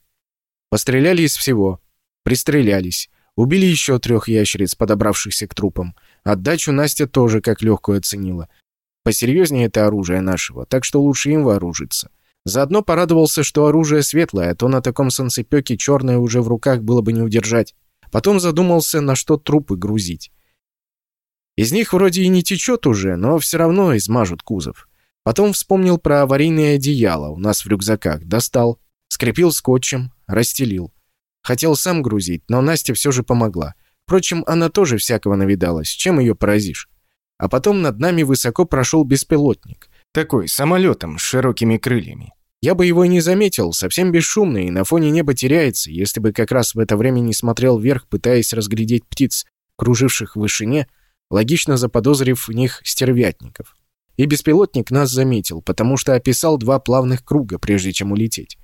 Постреляли из всего. Пристрелялись. Убили еще трех ящериц, подобравшихся к трупам. Отдачу Настя тоже как легкую оценила. Посерьезнее это оружие нашего, так что лучше им вооружиться. Заодно порадовался, что оружие светлое, а то на таком солнцепёке черное уже в руках было бы не удержать. Потом задумался, на что трупы грузить. Из них вроде и не течет уже, но все равно измажут кузов. Потом вспомнил про аварийное одеяло у нас в рюкзаках, достал, скрепил скотчем, расстелил. Хотел сам грузить, но Настя все же помогла. Впрочем, она тоже всякого навидалась, чем ее поразишь. А потом над нами высоко прошел беспилотник. Такой, самолетом, с широкими крыльями. Я бы его и не заметил, совсем бесшумный, и на фоне неба теряется, если бы как раз в это время не смотрел вверх, пытаясь разглядеть птиц, круживших в вышине, логично заподозрив в них стервятников. И беспилотник нас заметил, потому что описал два плавных круга, прежде чем улететь.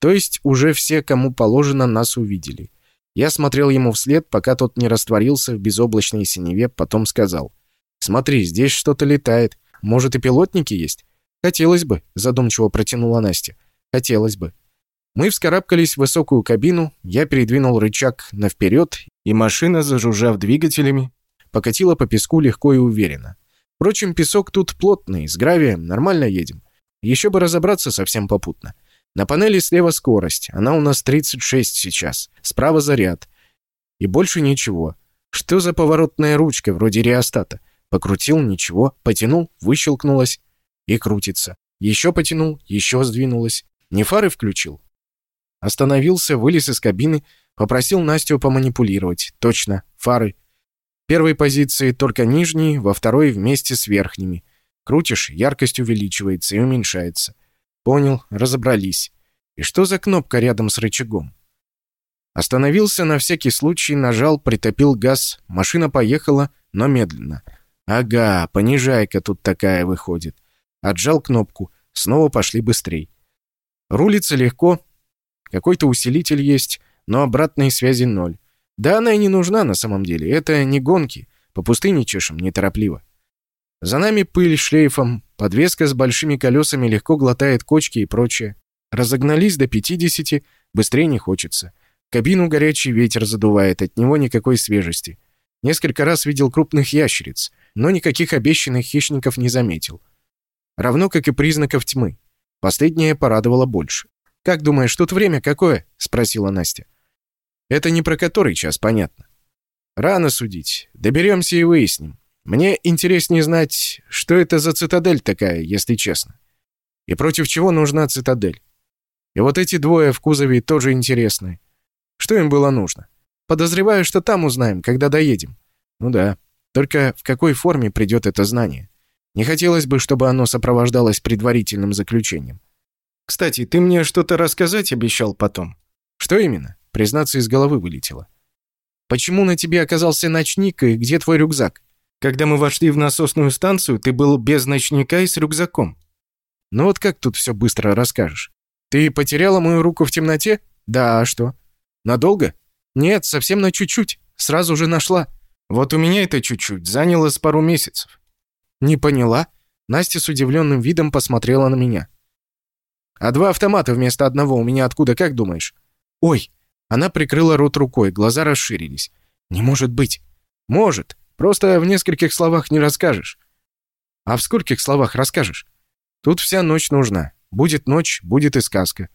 То есть уже все, кому положено, нас увидели. Я смотрел ему вслед, пока тот не растворился в безоблачной синеве, потом сказал. «Смотри, здесь что-то летает. Может, и пилотники есть?» «Хотелось бы», — задумчиво протянула Настя. «Хотелось бы». Мы вскарабкались в высокую кабину, я передвинул рычаг на вперед, и машина, зажужжав двигателями, покатила по песку легко и уверенно. Впрочем, песок тут плотный, с гравием, нормально едем. Еще бы разобраться совсем попутно. На панели слева скорость, она у нас 36 сейчас, справа заряд. И больше ничего. Что за поворотная ручка, вроде реостата? Покрутил, ничего, потянул, выщелкнулась и крутится. Еще потянул, еще сдвинулась. Не фары включил? Остановился, вылез из кабины, попросил Настю поманипулировать. Точно, фары первой позиции только нижние, во второй вместе с верхними. Крутишь, яркость увеличивается и уменьшается. Понял, разобрались. И что за кнопка рядом с рычагом? Остановился на всякий случай, нажал, притопил газ. Машина поехала, но медленно. Ага, понижайка тут такая выходит. Отжал кнопку. Снова пошли быстрей. Рулится легко. Какой-то усилитель есть, но обратной связи ноль. Да она и не нужна на самом деле. Это не гонки. По пустыне чешем, неторопливо. За нами пыль шлейфом, подвеска с большими колесами легко глотает кочки и прочее. Разогнались до 50, быстрее не хочется. Кабину горячий ветер задувает, от него никакой свежести. Несколько раз видел крупных ящериц, но никаких обещанных хищников не заметил. Равно как и признаков тьмы. Последнее порадовало больше. «Как думаешь, тут время какое?» — спросила Настя. Это не про который час, понятно. Рано судить. Доберемся и выясним. Мне интереснее знать, что это за цитадель такая, если честно. И против чего нужна цитадель. И вот эти двое в кузове тоже интересны. Что им было нужно? Подозреваю, что там узнаем, когда доедем. Ну да. Только в какой форме придет это знание? Не хотелось бы, чтобы оно сопровождалось предварительным заключением. Кстати, ты мне что-то рассказать обещал потом. Что именно? Признаться, из головы вылетело. «Почему на тебе оказался ночник и где твой рюкзак? Когда мы вошли в насосную станцию, ты был без ночника и с рюкзаком. Ну вот как тут все быстро расскажешь? Ты потеряла мою руку в темноте? Да, а что? Надолго? Нет, совсем на чуть-чуть. Сразу же нашла. Вот у меня это чуть-чуть заняло с пару месяцев. Не поняла. Настя с удивленным видом посмотрела на меня. А два автомата вместо одного у меня откуда, как думаешь? Ой, она прикрыла рот рукой, глаза расширились. «Не может быть!» «Может. Просто в нескольких словах не расскажешь». «А в скольких словах расскажешь?» «Тут вся ночь нужна. Будет ночь, будет и сказка».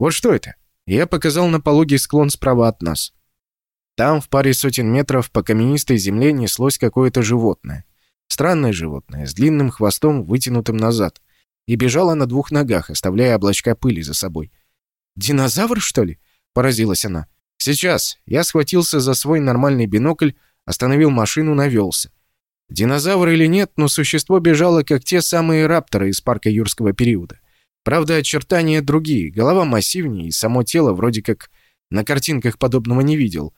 «Вот что это?» Я показал на пологий склон справа от нас. Там, в паре сотен метров, по каменистой земле неслось какое-то животное. Странное животное, с длинным хвостом, вытянутым назад. И бежало на двух ногах, оставляя облачка пыли за собой. «Динозавр, что ли?» — поразилась она. «Сейчас». Я схватился за свой нормальный бинокль, остановил машину, навелся. Динозавр или нет, но существо бежало, как те самые рапторы из парка юрского периода. Правда, очертания другие, голова массивнее, и само тело вроде как на картинках подобного не видел.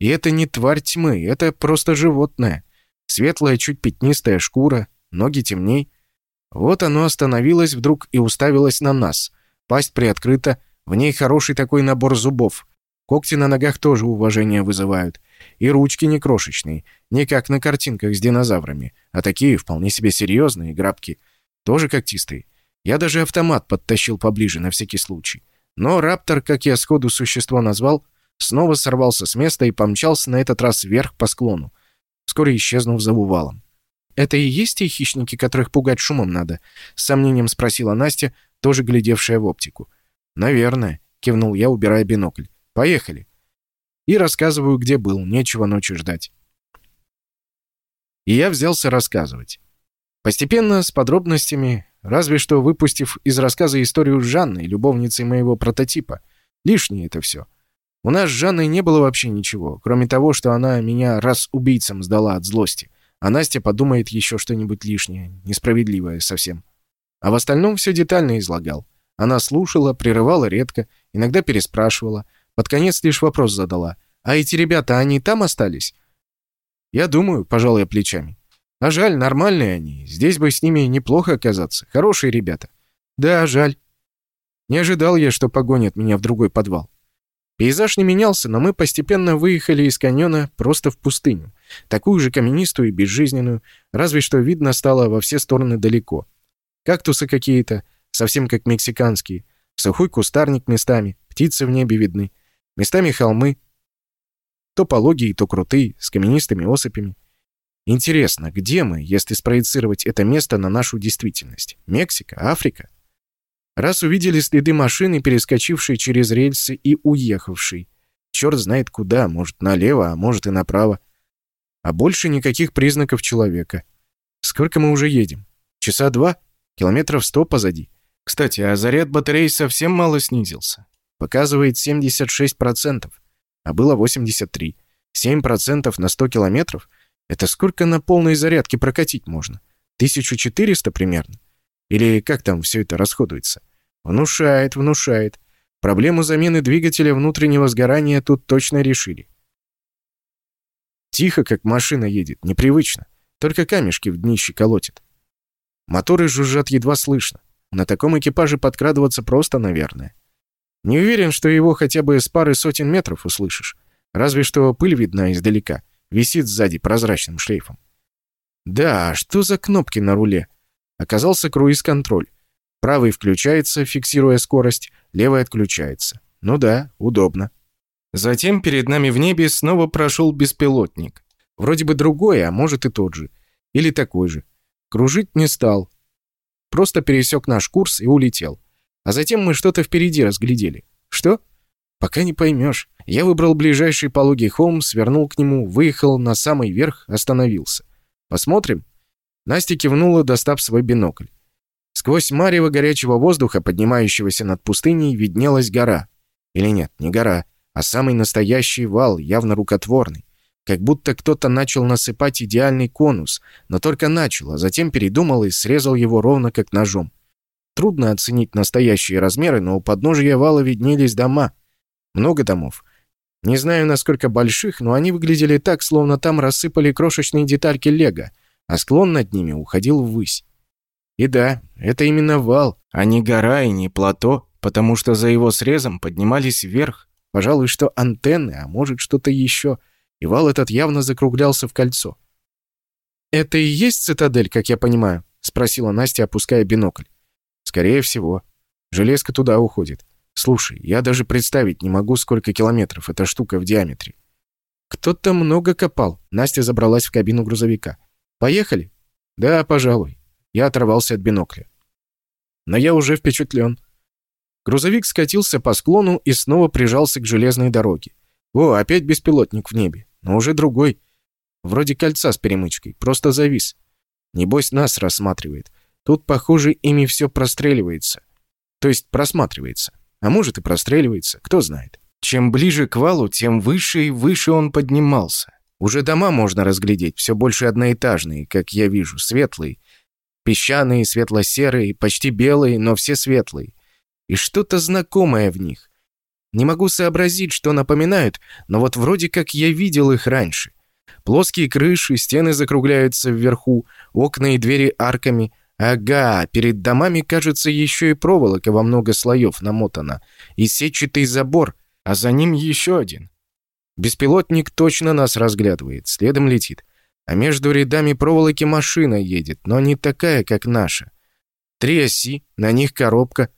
И это не тварь тьмы, это просто животное. Светлая, чуть пятнистая шкура, ноги темней. Вот оно остановилось вдруг и уставилось на нас. Пасть приоткрыта, в ней хороший такой набор зубов. Когти на ногах тоже уважение вызывают. И ручки не крошечные, не как на картинках с динозаврами, а такие вполне себе серьезные грабки. Тоже когтистые. Я даже автомат подтащил поближе на всякий случай. Но раптор, как я сходу существо назвал, снова сорвался с места и помчался на этот раз вверх по склону, вскоре исчезнув за увалом. «Это и есть те хищники, которых пугать шумом надо?» — с сомнением спросила Настя, тоже глядевшая в оптику. «Наверное», — кивнул я, убирая бинокль. «Поехали». И рассказываю, где был, нечего ночи ждать. И я взялся рассказывать. Постепенно, с подробностями, разве что выпустив из рассказа историю с Жанной, любовницей моего прототипа. Лишнее это все. У нас с Жанной не было вообще ничего, кроме того, что она меня раз убийцам сдала от злости, а Настя подумает еще что-нибудь лишнее, несправедливое совсем. А в остальном все детально излагал. Она слушала, прерывала редко, иногда переспрашивала, под конец лишь вопрос задала. «А эти ребята, они там остались?» «Я думаю», — пожал я плечами. «А жаль, нормальные они. Здесь бы с ними неплохо оказаться. Хорошие ребята». «Да, жаль». Не ожидал я, что погонят меня в другой подвал. Пейзаж не менялся, но мы постепенно выехали из каньона просто в пустыню. Такую же каменистую и безжизненную, разве что видно стало во все стороны далеко. Кактусы какие-то, совсем как мексиканские. Сухой кустарник местами, птицы в небе видны. Местами холмы. То пологие, то крутые, с каменистыми осыпями. Интересно, где мы, если спроецировать это место на нашу действительность? Мексика? Африка? Раз увидели следы машины, перескочившей через рельсы и уехавшей. Черт знает куда, может налево, а может и направо. А больше никаких признаков человека. Сколько мы уже едем? Часа два? Километров сто позади. Кстати, а заряд батареи совсем мало снизился. Показывает 76%, а было 83%. 7% на 100 километров? Это сколько на полной зарядке прокатить можно? 1400 примерно? Или как там все это расходуется? Внушает, внушает. Проблему замены двигателя внутреннего сгорания тут точно решили. Тихо, как машина едет, непривычно. Только камешки в днище колотит. Моторы жужжат едва слышно. На таком экипаже подкрадываться просто, наверное. Не уверен, что его хотя бы с пары сотен метров услышишь. Разве что пыль видна издалека. Висит сзади прозрачным шлейфом. Да, что за кнопки на руле? Оказался круиз-контроль. Правый включается, фиксируя скорость, левый отключается. Ну да, удобно. Затем перед нами в небе снова прошел беспилотник. Вроде бы другой, а может и тот же. Или такой же. Кружить не стал. Просто пересек наш курс и улетел. А затем мы что-то впереди разглядели. Что? Пока не поймешь. Я выбрал ближайший пологий холм, свернул к нему, выехал на самый верх, остановился. Посмотрим? Настя кивнула, достав свой бинокль. Сквозь марево горячего воздуха, поднимающегося над пустыней, виднелась гора. Или нет, не гора, а самый настоящий вал, явно рукотворный. Как будто кто-то начал насыпать идеальный конус, но только начал, а затем передумал и срезал его ровно как ножом. Трудно оценить настоящие размеры, но у подножия вала виднелись дома. Много домов. Не знаю, насколько больших, но они выглядели так, словно там рассыпали крошечные детальки лего — а склон над ними уходил ввысь. И да, это именно вал, а не гора и не плато, потому что за его срезом поднимались вверх, пожалуй, что антенны, а может что-то еще, и вал этот явно закруглялся в кольцо. «Это и есть цитадель, как я понимаю?» — спросила Настя, опуская бинокль. «Скорее всего. Железка туда уходит. Слушай, я даже представить не могу, сколько километров эта штука в диаметре». «Кто-то много копал». Настя забралась в кабину грузовика. Поехали? Да, пожалуй. Я оторвался от бинокля. Но я уже впечатлен. Грузовик скатился по склону и снова прижался к железной дороге. О, опять беспилотник в небе, но уже другой. Вроде кольца с перемычкой, просто завис. Небось нас рассматривает. Тут, похоже, ими все простреливается. То есть просматривается. А может и простреливается, кто знает. Чем ближе к валу, тем выше и выше он поднимался. Уже дома можно разглядеть, все больше одноэтажные, как я вижу, светлые. Песчаные, светло-серые, почти белые, но все светлые. И что-то знакомое в них. Не могу сообразить, что напоминают, но вот вроде как я видел их раньше. Плоские крыши, стены закругляются вверху, окна и двери арками. Ага, перед домами, кажется, еще и проволока во много слоев намотана. И сетчатый забор, а за ним еще один. Беспилотник точно нас разглядывает, следом летит. А между рядами проволоки машина едет, но не такая, как наша. Три оси, на них коробка.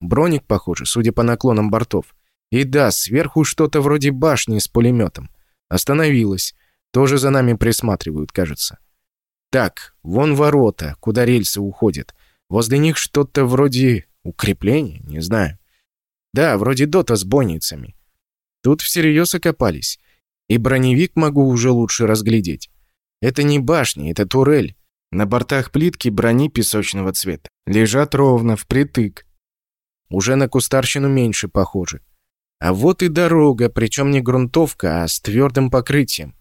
Броник, похоже, судя по наклонам бортов. И да, сверху что-то вроде башни с пулеметом. Остановилась. Тоже за нами присматривают, кажется. Так, вон ворота, куда рельсы уходят. Возле них что-то вроде укрепления, не знаю. Да, вроде дота с бойницами. Тут всерьез окопались. И броневик могу уже лучше разглядеть. Это не башня, это турель. На бортах плитки брони песочного цвета. Лежат ровно, впритык. Уже на кустарщину меньше похоже. А вот и дорога, причем не грунтовка, а с твердым покрытием.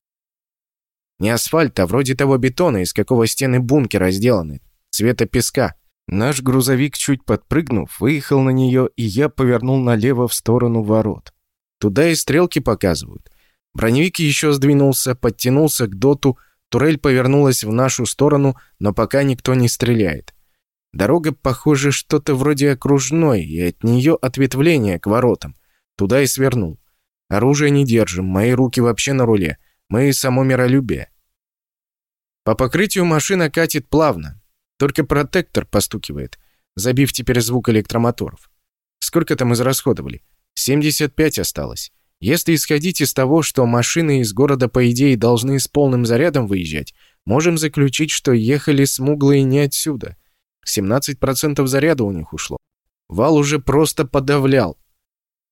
Не асфальт, а вроде того бетона, из какого стены бункера сделаны. Цвета песка. Наш грузовик, чуть подпрыгнув, выехал на нее, и я повернул налево в сторону ворот. Туда и стрелки показывают. Броневик еще сдвинулся, подтянулся к доту, турель повернулась в нашу сторону, но пока никто не стреляет. Дорога, похоже, что-то вроде окружной, и от нее ответвление к воротам. Туда и свернул. Оружие не держим, мои руки вообще на руле. Мы само миролюбие. По покрытию машина катит плавно. Только протектор постукивает, забив теперь звук электромоторов. Сколько там израсходовали? 75 осталось. Если исходить из того, что машины из города, по идее, должны с полным зарядом выезжать, можем заключить, что ехали смуглые не отсюда. 17% заряда у них ушло. Вал уже просто подавлял.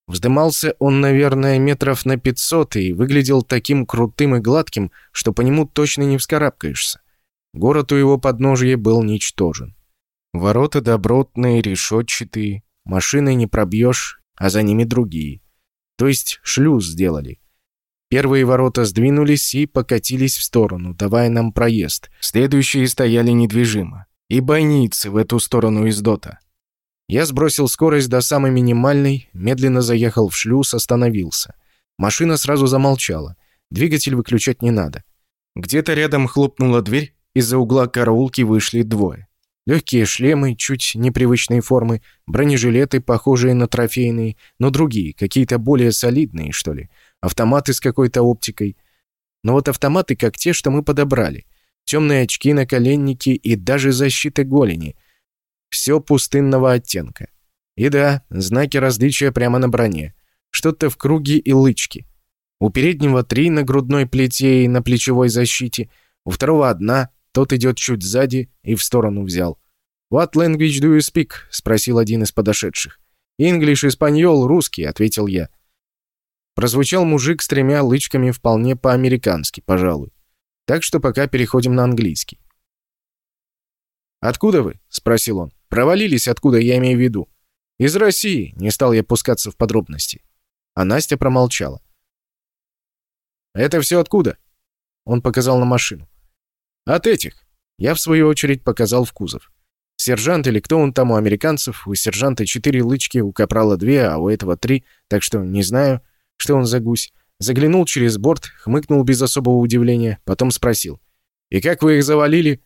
Вздымался он, наверное, метров на 500 и выглядел таким крутым и гладким, что по нему точно не вскарабкаешься. Город у его подножия был ничтожен. Ворота добротные, решетчатые, машины не пробьешь, а за ними другие. То есть шлюз сделали. Первые ворота сдвинулись и покатились в сторону, давая нам проезд. Следующие стояли недвижимо. И бойницы в эту сторону из дота. Я сбросил скорость до самой минимальной, медленно заехал в шлюз, остановился. Машина сразу замолчала. Двигатель выключать не надо. Где-то рядом хлопнула дверь, из-за угла караулки вышли двое. Легкие шлемы, чуть непривычной формы, бронежилеты, похожие на трофейные, но другие, какие-то более солидные, что ли. Автоматы с какой-то оптикой. Но вот автоматы как те, что мы подобрали. Темные очки, наколенники и даже защита голени. Все пустынного оттенка. И да, знаки различия прямо на броне. Что-то в круге и лычки. У переднего три на грудной плите и на плечевой защите, у второго одна, тот идет чуть сзади и в сторону взял. «What language do you speak?» — спросил один из подошедших. «English, испаньол, русский», — ответил я. Прозвучал мужик с тремя лычками вполне по-американски, пожалуй. Так что пока переходим на английский. «Откуда вы?» — спросил он. «Провалились, откуда я имею в виду?» «Из России», — не стал я пускаться в подробности. А Настя промолчала. «Это все откуда?» Он показал на машину. От этих. Я, в свою очередь, показал в кузов. Сержант или кто он там у американцев, у сержанта четыре лычки, у капрала две, а у этого три, так что не знаю, что он за гусь. Заглянул через борт, хмыкнул без особого удивления, потом спросил. «И как вы их завалили?»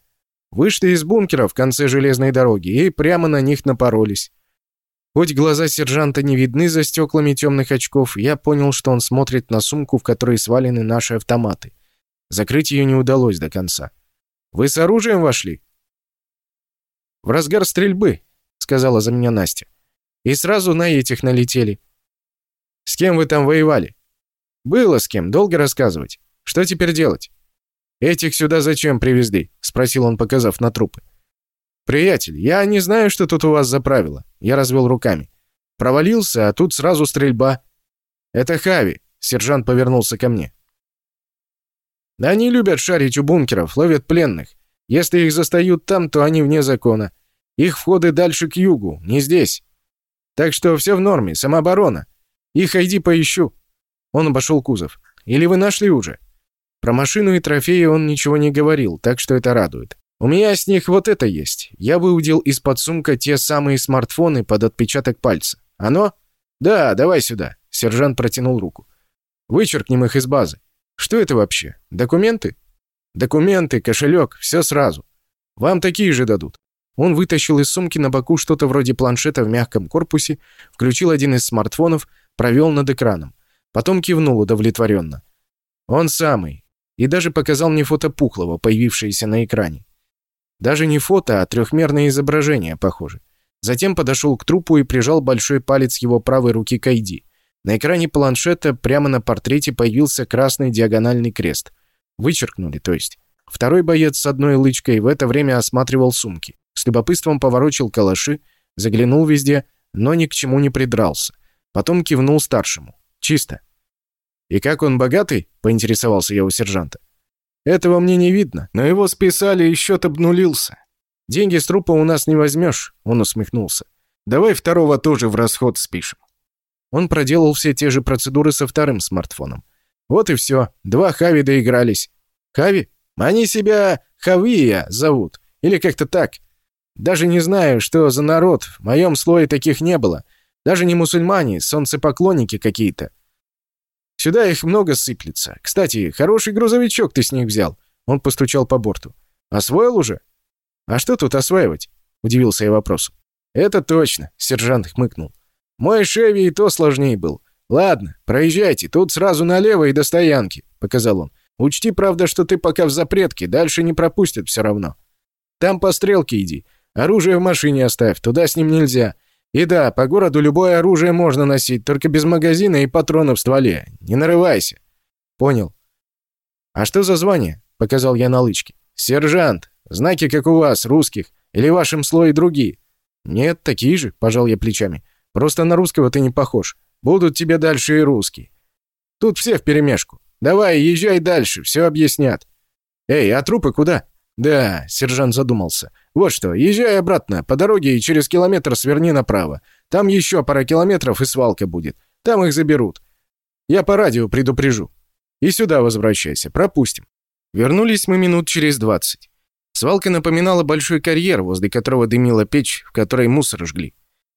Вышли из бункера в конце железной дороги и прямо на них напоролись. Хоть глаза сержанта не видны за стеклами темных очков, я понял, что он смотрит на сумку, в которой свалены наши автоматы. Закрыть ее не удалось до конца. Вы с оружием вошли?» «В разгар стрельбы», — сказала за меня Настя. «И сразу на этих налетели». «С кем вы там воевали?» «Было с кем, долго рассказывать. Что теперь делать?» «Этих сюда зачем привезли?» — спросил он, показав на трупы. «Приятель, я не знаю, что тут у вас за правило». Я развел руками. «Провалился, а тут сразу стрельба». «Это Хави», — сержант повернулся ко мне. Они любят шарить у бункеров, ловят пленных. Если их застают там, то они вне закона. Их входы дальше к югу, не здесь. Так что все в норме, самооборона. Их иди поищу». Он обошел кузов. «Или вы нашли уже?» Про машину и трофеи он ничего не говорил, так что это радует. «У меня с них вот это есть. Я выудил из-под сумка те самые смартфоны под отпечаток пальца. Оно?» «Да, давай сюда». Сержант протянул руку. «Вычеркнем их из базы. Что это вообще? Документы? Документы, кошелек, все сразу. Вам такие же дадут. Он вытащил из сумки на боку что-то вроде планшета в мягком корпусе, включил один из смартфонов, провел над экраном. Потом кивнул удовлетворенно. Он самый. И даже показал мне фото Пухлого, появившееся на экране. Даже не фото, а трехмерное изображение, похоже. Затем подошел к трупу и прижал большой палец его правой руки к Айди. На экране планшета прямо на портрете появился красный диагональный крест. Вычеркнули, то есть. Второй боец с одной лычкой в это время осматривал сумки. С любопытством поворочил калаши, заглянул везде, но ни к чему не придрался. Потом кивнул старшему. «Чисто». «И как он богатый?» — поинтересовался я у сержанта. «Этого мне не видно, но его списали и счет обнулился. Деньги с трупа у нас не возьмешь», — он усмехнулся. «Давай второго тоже в расход спишем». Он проделал все те же процедуры со вторым смартфоном. Вот и все. Два Хави доигрались. Хави? Они себя Хавия зовут. Или как-то так. Даже не знаю, что за народ. В моем слое таких не было. Даже не мусульмане, солнцепоклонники какие-то. Сюда их много сыплется. Кстати, хороший грузовичок ты с них взял. Он постучал по борту. Освоил уже? А что тут осваивать? Удивился я вопросу. Это точно, сержант хмыкнул. Мой Шеви и то сложнее был. Ладно, проезжайте, тут сразу налево и до стоянки, показал он. Учти, правда, что ты пока в запретке, дальше не пропустят все равно. Там по стрелке иди. Оружие в машине оставь, туда с ним нельзя. И да, по городу любое оружие можно носить, только без магазина и патронов в стволе. Не нарывайся. Понял. А что за звание? Показал я на лычке. Сержант. Знаки, как у вас, русских. Или в вашем слое другие? Нет, такие же, пожал я плечами. Просто на русского ты не похож. Будут тебе дальше и русские. Тут все вперемешку. Давай, езжай дальше, все объяснят. Эй, а трупы куда? Да, сержант задумался. Вот что, езжай обратно, по дороге и через километр сверни направо. Там еще пара километров и свалка будет. Там их заберут. Я по радио предупрежу. И сюда возвращайся, пропустим. Вернулись мы минут через двадцать. Свалка напоминала большой карьер, возле которого дымила печь, в которой мусор жгли.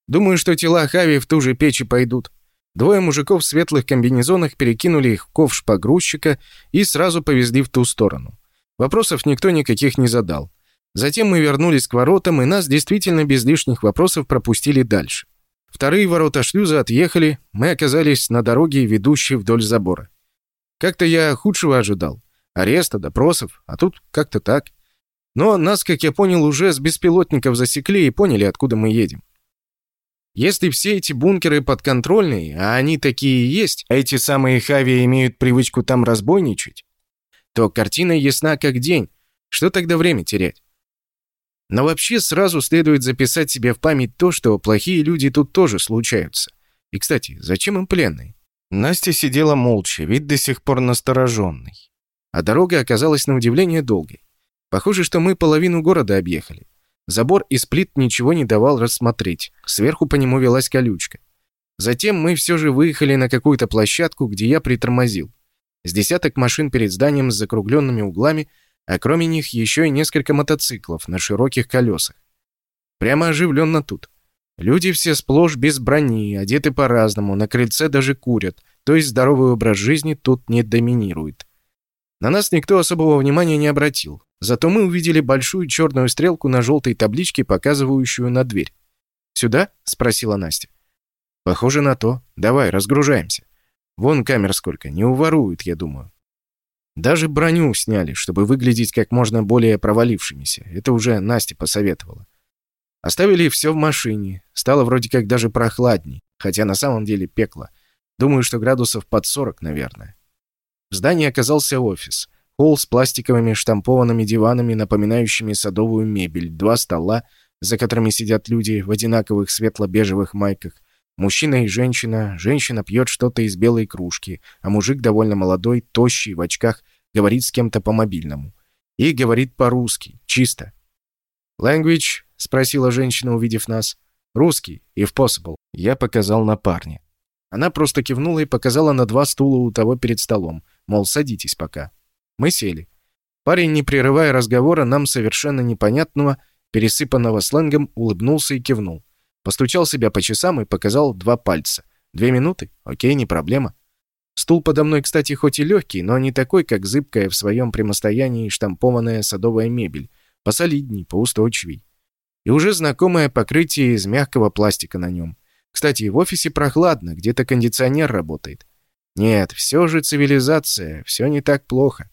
Думаю, что тела Хави в ту же печь и пойдут. Двое мужиков в светлых комбинезонах перекинули их в ковш погрузчика и сразу повезли в ту сторону. Вопросов никто никаких не задал. Затем мы вернулись к воротам, и нас действительно без лишних вопросов пропустили дальше. Вторые ворота шлюза отъехали, мы оказались на дороге, ведущей вдоль забора. Как-то я худшего ожидал. Ареста, допросов, а тут как-то так. Но нас, как я понял, уже с беспилотников засекли и поняли, откуда мы едем. Если все эти бункеры подконтрольные, а они такие есть, а эти самые Хави имеют привычку там разбойничать, то картина ясна как день. Что тогда время терять? Но вообще сразу следует записать себе в память то, что плохие люди тут тоже случаются. И, кстати, зачем им пленные? Настя сидела молча, вид до сих пор настороженный. А дорога оказалась на удивление долгой. Похоже, что мы половину города объехали. Забор из плит ничего не давал рассмотреть. Сверху по нему велась колючка. Затем мы все же выехали на какую-то площадку, где я притормозил. С десяток машин перед зданием с закругленными углами, а кроме них еще и несколько мотоциклов на широких колесах. Прямо оживленно тут. Люди все сплошь без брони, одеты по-разному, на крыльце даже курят, то есть здоровый образ жизни тут не доминирует. На нас никто особого внимания не обратил. Зато мы увидели большую черную стрелку на желтой табличке, показывающую на дверь. «Сюда?» — спросила Настя. «Похоже на то. Давай, разгружаемся. Вон камер сколько, не уворуют, я думаю». Даже броню сняли, чтобы выглядеть как можно более провалившимися. Это уже Настя посоветовала. Оставили все в машине. Стало вроде как даже прохладней, хотя на самом деле пекло. Думаю, что градусов под 40, наверное. В здании оказался офис. Холл с пластиковыми штампованными диванами, напоминающими садовую мебель, два стола, за которыми сидят люди в одинаковых светло-бежевых майках. Мужчина и женщина. Женщина пьет что-то из белой кружки, а мужик довольно молодой, тощий, в очках, говорит с кем-то по мобильному. И говорит по-русски, чисто. «Language?» — спросила женщина, увидев нас. «Русский, if possible». Я показал на парня. Она просто кивнула и показала на два стула у того перед столом, мол, садитесь пока. Мы сели. Парень, не прерывая разговора, нам совершенно непонятного, пересыпанного сленгом, улыбнулся и кивнул. Постучал себя по часам и показал два пальца. Две минуты? Окей, не проблема. Стул подо мной, кстати, хоть и легкий, но не такой, как зыбкая в своем прямостоянии штампованная садовая мебель. Посолидней, поустойчивей. И уже знакомое покрытие из мягкого пластика на нем. Кстати, в офисе прохладно, где-то кондиционер работает. Нет, все же цивилизация, все не так плохо.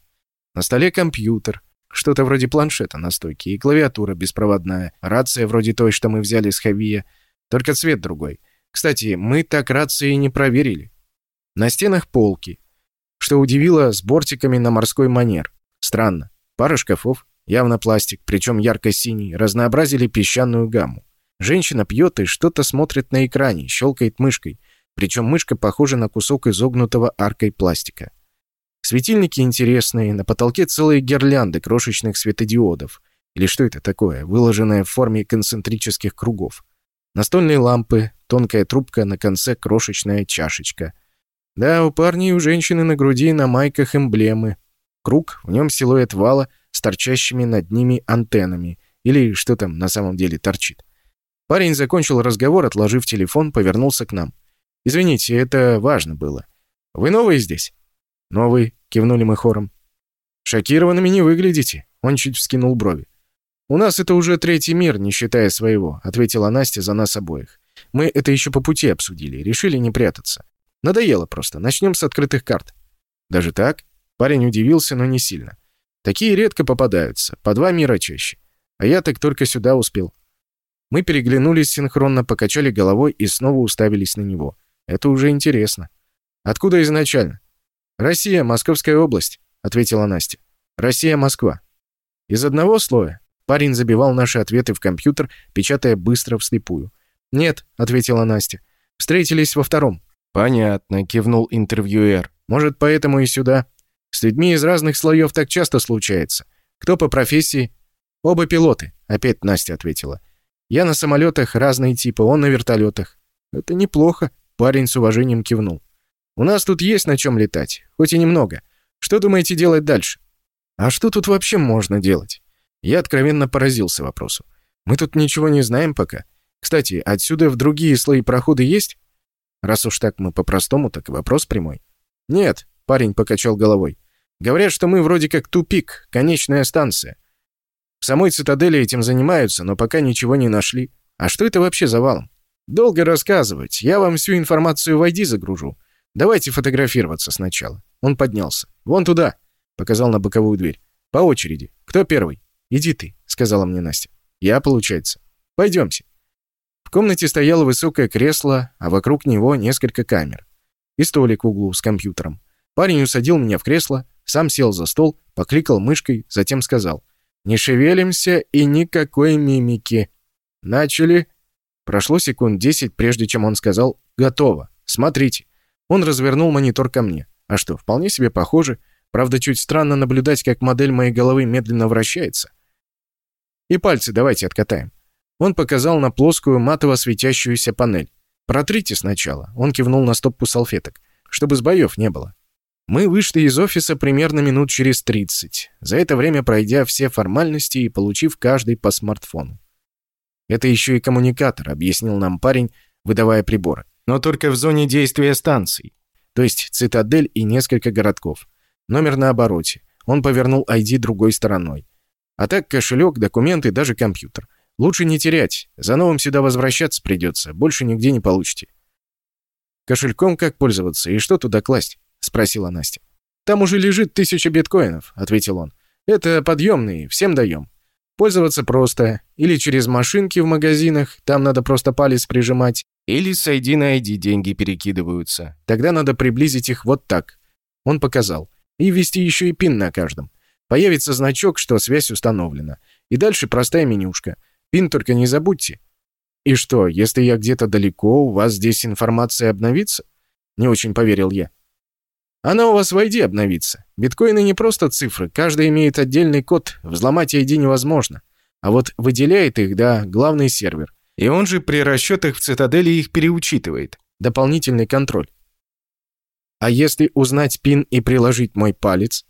На столе компьютер, что-то вроде планшета на стойке, и клавиатура беспроводная, рация вроде той, что мы взяли с Хавия, только цвет другой. Кстати, мы так рации не проверили. На стенах полки, что удивило с бортиками на морской манер. Странно. Пара шкафов, явно пластик, причем ярко-синий, разнообразили песчаную гамму. Женщина пьет и что-то смотрит на экране, щелкает мышкой, причем мышка похожа на кусок изогнутого аркой пластика. Светильники интересные, на потолке целые гирлянды крошечных светодиодов. Или что это такое, выложенное в форме концентрических кругов. Настольные лампы, тонкая трубка, на конце крошечная чашечка. Да, у парней и у женщины на груди на майках эмблемы. Круг, в нем силуэт вала с торчащими над ними антеннами. Или что там на самом деле торчит. Парень закончил разговор, отложив телефон, повернулся к нам. «Извините, это важно было. Вы новые здесь?» «Новый», — кивнули мы хором. «Шокированными не выглядите», — он чуть вскинул брови. «У нас это уже третий мир, не считая своего», — ответила Настя за нас обоих. «Мы это еще по пути обсудили, решили не прятаться. Надоело просто, начнем с открытых карт». «Даже так?» Парень удивился, но не сильно. «Такие редко попадаются, по два мира чаще. А я так только сюда успел». Мы переглянулись синхронно, покачали головой и снова уставились на него. Это уже интересно. «Откуда изначально?» «Россия, Московская область», — ответила Настя. «Россия, Москва». Из одного слоя парень забивал наши ответы в компьютер, печатая быстро вслепую. «Нет», — ответила Настя. «Встретились во втором». «Понятно», — кивнул интервьюер. «Может, поэтому и сюда. С людьми из разных слоев так часто случается. Кто по профессии?» «Оба пилоты», — опять Настя ответила. «Я на самолетах разные типы, он на вертолетах». «Это неплохо», — парень с уважением кивнул. У нас тут есть на чем летать, хоть и немного. Что думаете делать дальше? А что тут вообще можно делать? Я откровенно поразился вопросу. Мы тут ничего не знаем пока. Кстати, отсюда в другие слои прохода есть? Раз уж так мы по-простому, так и вопрос прямой. Нет, парень покачал головой. Говорят, что мы вроде как тупик, конечная станция. В самой цитадели этим занимаются, но пока ничего не нашли. А что это вообще за валом? Долго рассказывать. Я вам всю информацию в ID загружу. Давайте фотографироваться сначала. Он поднялся. Вон туда, показал на боковую дверь. По очереди. Кто первый? Иди ты, сказала мне Настя. Я, получается. Пойдемте. В комнате стояло высокое кресло, а вокруг него несколько камер. И столик в углу с компьютером. Парень усадил меня в кресло, сам сел за стол, покликал мышкой, затем сказал. «Не шевелимся и никакой мимики». «Начали». Прошло секунд десять, прежде чем он сказал «Готово. Смотрите». Он развернул монитор ко мне. А что, вполне себе похоже. Правда, чуть странно наблюдать, как модель моей головы медленно вращается. И пальцы давайте откатаем. Он показал на плоскую матово светящуюся панель. «Протрите сначала», — он кивнул на стопку салфеток, чтобы сбоев не было. Мы вышли из офиса примерно минут через 30, за это время пройдя все формальности и получив каждый по смартфону. «Это еще и коммуникатор», — объяснил нам парень, выдавая приборы но только в зоне действия станций, то есть цитадель и несколько городков. Номер на обороте. Он повернул ID другой стороной. А так кошелек, документы, даже компьютер. Лучше не терять. За новым сюда возвращаться придется. Больше нигде не получите. «Кошельком как пользоваться и что туда класть?» — спросила Настя. «Там уже лежит тысяча биткоинов», — ответил он. «Это подъемные, всем даем. Пользоваться просто. Или через машинки в магазинах, там надо просто палец прижимать. Или с ID на ID деньги перекидываются. Тогда надо приблизить их вот так. Он показал. И ввести еще и пин на каждом. Появится значок, что связь установлена. И дальше простая менюшка. Пин только не забудьте. И что, если я где-то далеко, у вас здесь информация обновится? Не очень поверил я. Она у вас в ID обновится. Биткоины не просто цифры, каждый имеет отдельный код, взломать ID невозможно. А вот выделяет их, да, главный сервер. И он же при расчетах в цитадели их переучитывает. Дополнительный контроль. А если узнать пин и приложить мой палец?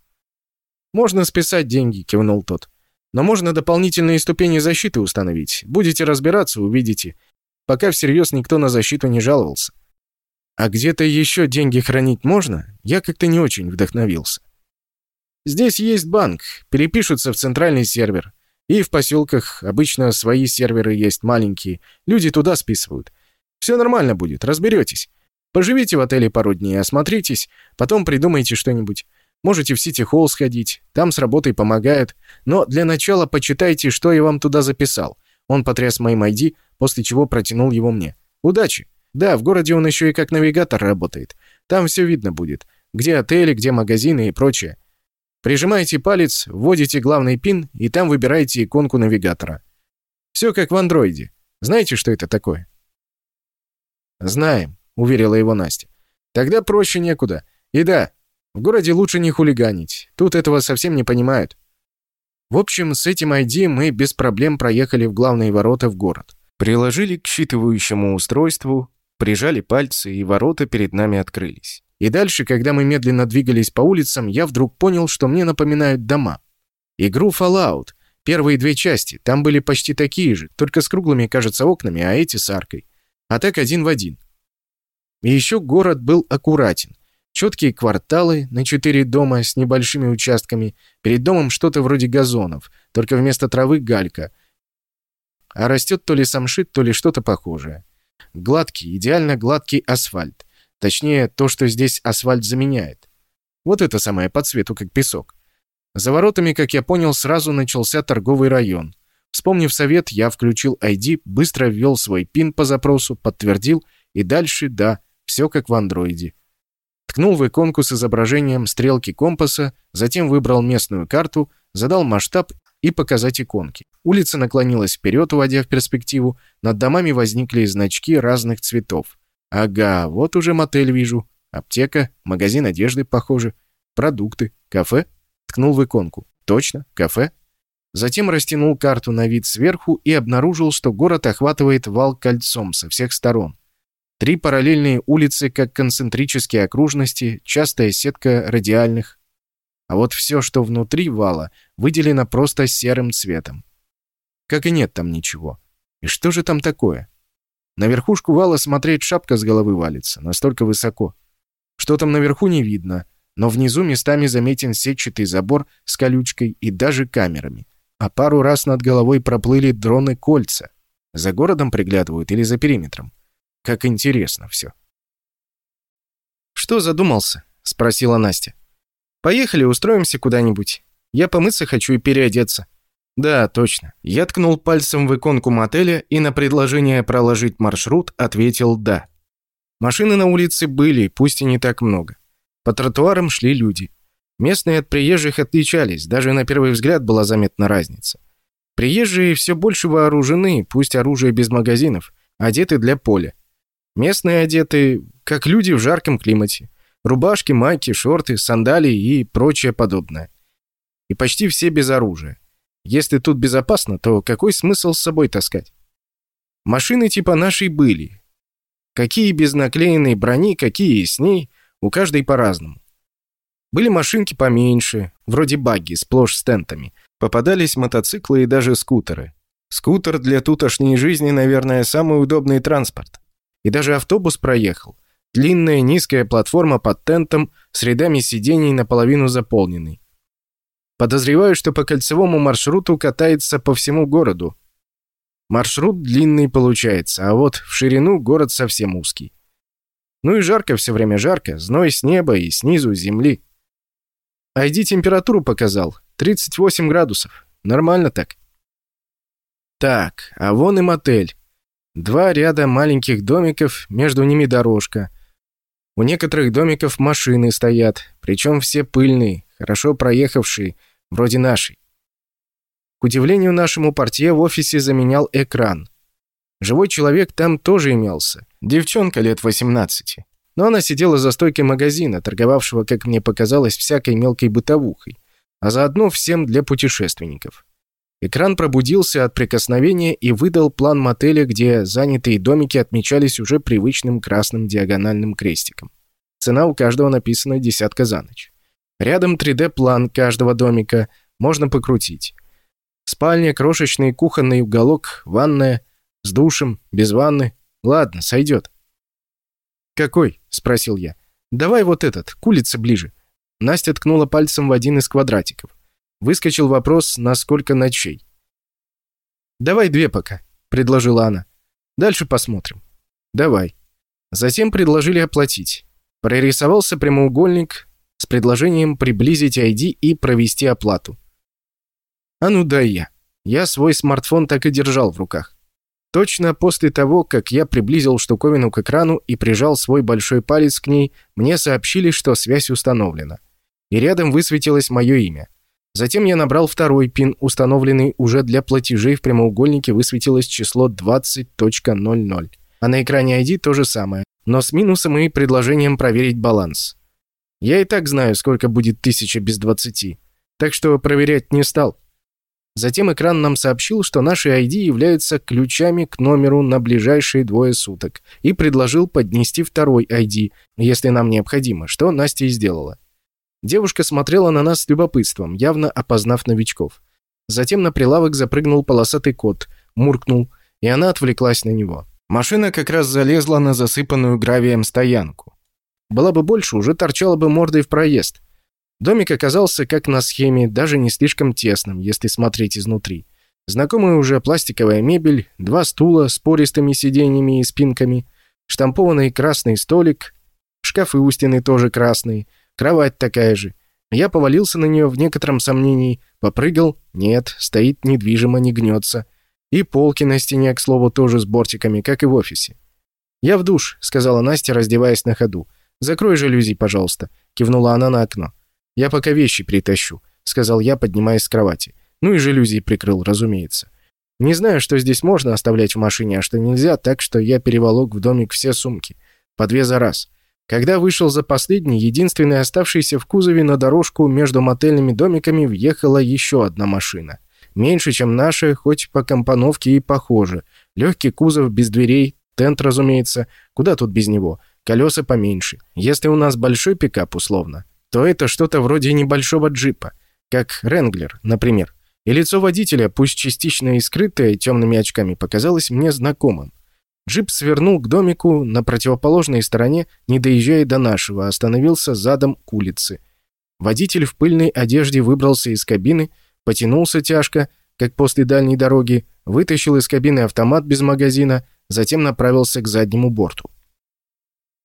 Можно списать деньги, кивнул тот. Но можно дополнительные ступени защиты установить. Будете разбираться, увидите. Пока всерьез никто на защиту не жаловался. А где-то еще деньги хранить можно? Я как-то не очень вдохновился. Здесь есть банк, перепишутся в центральный сервер. И в поселках обычно свои серверы есть маленькие, люди туда списывают. Все нормально будет, разберетесь. Поживите в отеле пару дней, осмотритесь, потом придумайте что-нибудь. Можете в Сити-Холл сходить, там с работой помогают. Но для начала почитайте, что я вам туда записал. Он потряс моим ID, после чего протянул его мне. Удачи! Да, в городе он еще и как навигатор работает. Там все видно будет. Где отели, где магазины и прочее. Прижимаете палец, вводите главный пин, и там выбираете иконку навигатора. Все как в андроиде. Знаете, что это такое? «Знаем», — уверила его Настя. «Тогда проще некуда. И да, в городе лучше не хулиганить. Тут этого совсем не понимают». В общем, с этим ID мы без проблем проехали в главные ворота в город. Приложили к считывающему устройству, прижали пальцы, и ворота перед нами открылись. И дальше, когда мы медленно двигались по улицам, я вдруг понял, что мне напоминают дома. Игру Fallout. Первые две части. Там были почти такие же, только с круглыми, кажется, окнами, а эти с аркой. А так один в один. И еще город был аккуратен. Четкие кварталы на четыре дома с небольшими участками. Перед домом что-то вроде газонов, только вместо травы галька. А растет то ли самшит, то ли что-то похожее. Гладкий, идеально гладкий асфальт. Точнее, то, что здесь асфальт заменяет. Вот это самое по цвету, как песок. За воротами, как я понял, сразу начался торговый район. Вспомнив совет, я включил ID, быстро ввел свой пин по запросу, подтвердил, и дальше, да, все как в андроиде. Ткнул в иконку с изображением стрелки компаса, затем выбрал местную карту, задал масштаб и показать иконки. Улица наклонилась вперед, уводя в перспективу, над домами возникли значки разных цветов. Ага, вот уже мотель вижу. Аптека, магазин одежды, похоже. Продукты, кафе. Ткнул в иконку. Точно, кафе. Затем растянул карту на вид сверху и обнаружил, что город охватывает вал кольцом со всех сторон. Три параллельные улицы, как концентрические окружности, частая сетка радиальных. А вот все, что внутри вала, выделено просто серым цветом. Как и нет там ничего. И что же там такое? На верхушку вала смотреть шапка с головы валится, настолько высоко. Что там наверху не видно, но внизу местами заметен сетчатый забор с колючкой и даже камерами. А пару раз над головой проплыли дроны-кольца. За городом приглядывают или за периметром. Как интересно все. «Что задумался?» — спросила Настя. «Поехали, устроимся куда-нибудь. Я помыться хочу и переодеться». «Да, точно». Я ткнул пальцем в иконку мотеля и на предложение проложить маршрут ответил «да». Машины на улице были, пусть и не так много. По тротуарам шли люди. Местные от приезжих отличались, даже на первый взгляд была заметна разница. Приезжие все больше вооружены, пусть оружие без магазинов, одеты для поля. Местные одеты, как люди в жарком климате. Рубашки, майки, шорты, сандалии и прочее подобное. И почти все без оружия. Если тут безопасно, то какой смысл с собой таскать? Машины типа нашей были. Какие без наклеенной брони, какие с ней, у каждой по-разному. Были машинки поменьше, вроде багги, сплошь с тентами. Попадались мотоциклы и даже скутеры. Скутер для тутошней жизни, наверное, самый удобный транспорт. И даже автобус проехал. Длинная низкая платформа под тентом с рядами сидений наполовину заполненной. Подозреваю, что по кольцевому маршруту катается по всему городу. Маршрут длинный получается, а вот в ширину город совсем узкий. Ну и жарко все время жарко, зной с неба и снизу земли. Айди температуру показал, 38 градусов. Нормально так. Так, а вон и мотель. Два ряда маленьких домиков, между ними дорожка. У некоторых домиков машины стоят, причем все пыльные, хорошо проехавшие, вроде нашей. К удивлению нашему портье в офисе заменял экран. Живой человек там тоже имелся. Девчонка лет 18. Но она сидела за стойкой магазина, торговавшего, как мне показалось, всякой мелкой бытовухой, а заодно всем для путешественников. Экран пробудился от прикосновения и выдал план мотеля, где занятые домики отмечались уже привычным красным диагональным крестиком. Цена у каждого написана десятка за ночь. Рядом 3D-план каждого домика, можно покрутить. Спальня, крошечный кухонный уголок, ванная, с душем, без ванны. Ладно, сойдет. «Какой?» – спросил я. «Давай вот этот, к улице ближе». Настя ткнула пальцем в один из квадратиков. Выскочил вопрос, на сколько ночей. «Давай две пока», — предложила она. «Дальше посмотрим». «Давай». Затем предложили оплатить. Прорисовался прямоугольник с предложением приблизить ID и провести оплату. «А ну дай я». Я свой смартфон так и держал в руках. Точно после того, как я приблизил штуковину к экрану и прижал свой большой палец к ней, мне сообщили, что связь установлена. И рядом высветилось мое имя. Затем я набрал второй пин, установленный уже для платежей в прямоугольнике высветилось число 20.00. А на экране ID то же самое, но с минусом и предложением проверить баланс. Я и так знаю, сколько будет тысяча без 20, так что проверять не стал. Затем экран нам сообщил, что наши ID являются ключами к номеру на ближайшие двое суток и предложил поднести второй ID, если нам необходимо, что Настя и сделала. Девушка смотрела на нас с любопытством, явно опознав новичков. Затем на прилавок запрыгнул полосатый кот, муркнул, и она отвлеклась на него. Машина как раз залезла на засыпанную гравием стоянку. Была бы больше, уже торчала бы мордой в проезд. Домик оказался, как на схеме, даже не слишком тесным, если смотреть изнутри. Знакомая уже пластиковая мебель, два стула с пористыми сиденьями и спинками, штампованный красный столик, шкафы у стены тоже красные, кровать такая же. Я повалился на нее в некотором сомнении, попрыгал, нет, стоит недвижимо, не гнется. И полки на стене, к слову, тоже с бортиками, как и в офисе. «Я в душ», — сказала Настя, раздеваясь на ходу. «Закрой жалюзи, пожалуйста», — кивнула она на окно. «Я пока вещи притащу», — сказал я, поднимаясь с кровати. Ну и жалюзи прикрыл, разумеется. Не знаю, что здесь можно оставлять в машине, а что нельзя, так что я переволок в домик все сумки. По две за раз. Когда вышел за последний, единственный оставшийся в кузове на дорожку между мотельными домиками въехала еще одна машина. Меньше, чем наша, хоть по компоновке и похоже. Легкий кузов без дверей, тент, разумеется. Куда тут без него? Колеса поменьше. Если у нас большой пикап, условно, то это что-то вроде небольшого джипа, как Ренглер, например. И лицо водителя, пусть частично и скрытое темными очками, показалось мне знакомым. Джип свернул к домику на противоположной стороне, не доезжая до нашего, остановился задом к улице. Водитель в пыльной одежде выбрался из кабины, потянулся тяжко, как после дальней дороги, вытащил из кабины автомат без магазина, затем направился к заднему борту.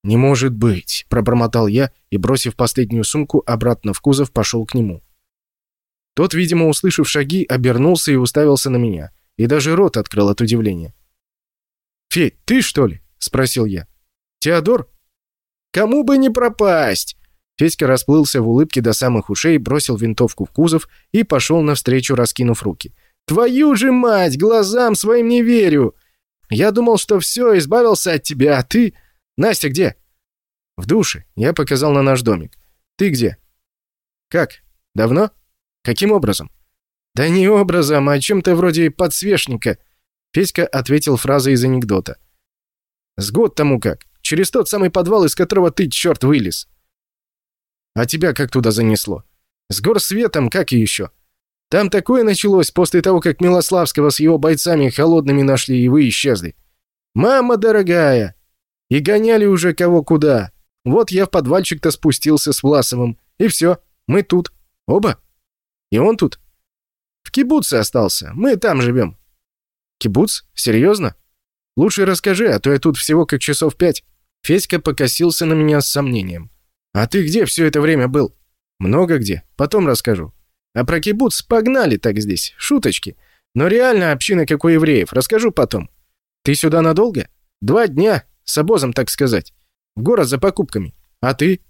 «Не может быть!» – пробормотал я и, бросив последнюю сумку, обратно в кузов пошел к нему. Тот, видимо, услышав шаги, обернулся и уставился на меня, и даже рот открыл от удивления. «Федь, ты что ли?» – спросил я. «Теодор?» «Кому бы не пропасть!» Федька расплылся в улыбке до самых ушей, бросил винтовку в кузов и пошел навстречу, раскинув руки. «Твою же мать! Глазам своим не верю! Я думал, что все, избавился от тебя, а ты...» «Настя где?» «В душе. Я показал на наш домик. Ты где?» «Как? Давно? Каким образом?» «Да не образом, а чем-то вроде подсвечника», — Федька ответил фразой из анекдота. «С год тому как. Через тот самый подвал, из которого ты, черт, вылез». «А тебя как туда занесло?» «С гор светом, как и еще?» «Там такое началось после того, как Милославского с его бойцами холодными нашли, и вы исчезли». «Мама дорогая!» И гоняли уже кого куда. Вот я в подвальчик-то спустился с Власовым. И все, мы тут. Оба. И он тут. В кибуце остался. Мы там живем. Кибуц? Серьезно? Лучше расскажи, а то я тут всего как часов пять. Федька покосился на меня с сомнением. А ты где все это время был? Много где. Потом расскажу. А про кибуц погнали так здесь. Шуточки. Но реально община, как у евреев. Расскажу потом. Ты сюда надолго? Два дня. С обозом, так сказать. В город за покупками. А ты?»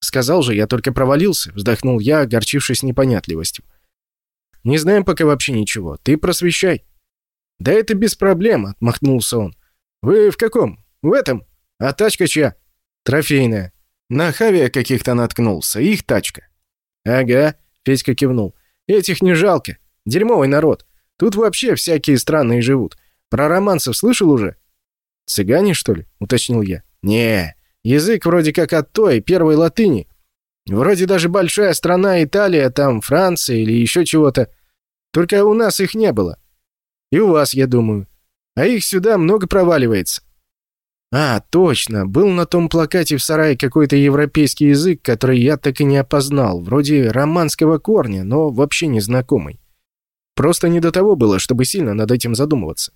«Сказал же, я только провалился», — вздохнул я, огорчившись непонятливостью. «Не знаем пока вообще ничего. Ты просвещай». «Да это без проблем», — отмахнулся он. «Вы в каком? В этом? А тачка чья?» «Трофейная. На Хавия каких-то наткнулся. Их тачка». «Ага», — Федька кивнул. «Этих не жалко. Дерьмовый народ. Тут вообще всякие странные живут. Про романцев слышал уже?» «Цыгане, что ли?» — уточнил я. «Не, язык вроде как от той, первой латыни. Вроде даже большая страна Италия, там Франция или еще чего-то. Только у нас их не было. И у вас, я думаю. А их сюда много проваливается». «А, точно, был на том плакате в сарае какой-то европейский язык, который я так и не опознал, вроде романского корня, но вообще незнакомый. Просто не до того было, чтобы сильно над этим задумываться.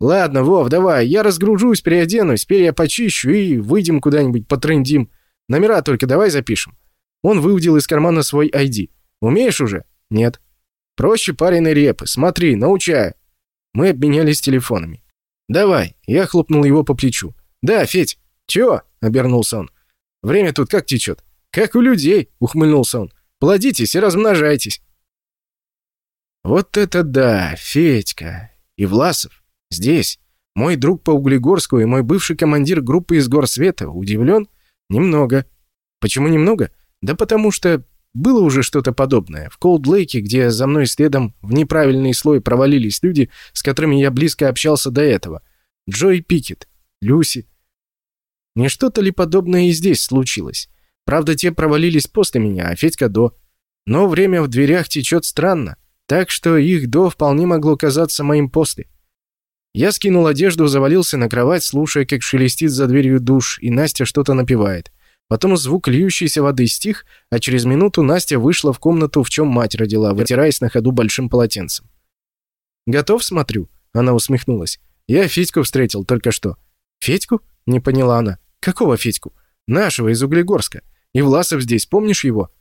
«Ладно, Вов, давай, я разгружусь, переоденусь, перья почищу и выйдем куда-нибудь потрындим. Номера только давай запишем». Он выудил из кармана свой ID. «Умеешь уже?» «Нет». «Проще пареной репы. Смотри, научаю». Мы обменялись телефонами. «Давай!» — я хлопнул его по плечу. «Да, Федь!» «Чего?» — обернулся он. «Время тут как течет?» «Как у людей!» — ухмыльнулся он. «Плодитесь и размножайтесь!» Вот это да, Федька! И Власов. Здесь. Мой друг по Углегорску и мой бывший командир группы из Горсвета. Удивлен? Немного. Почему немного? Да потому что было уже что-то подобное. В Колд-Лейке, где за мной следом в неправильный слой провалились люди, с которыми я близко общался до этого. Джой Пикет, Люси. Не что-то ли подобное и здесь случилось? Правда, те провалились после меня, а Федька до. Но время в дверях течет странно, так что их до вполне могло казаться моим после. Я скинул одежду, завалился на кровать, слушая, как шелестит за дверью душ, и Настя что-то напевает. Потом звук льющейся воды стих, а через минуту Настя вышла в комнату, в чем мать родила, вытираясь на ходу большим полотенцем. «Готов, смотрю?» Она усмехнулась. «Я Федьку встретил только что». «Федьку?» — не поняла она. «Какого Федьку?» «Нашего, из Углегорска. И Власов здесь, помнишь его?»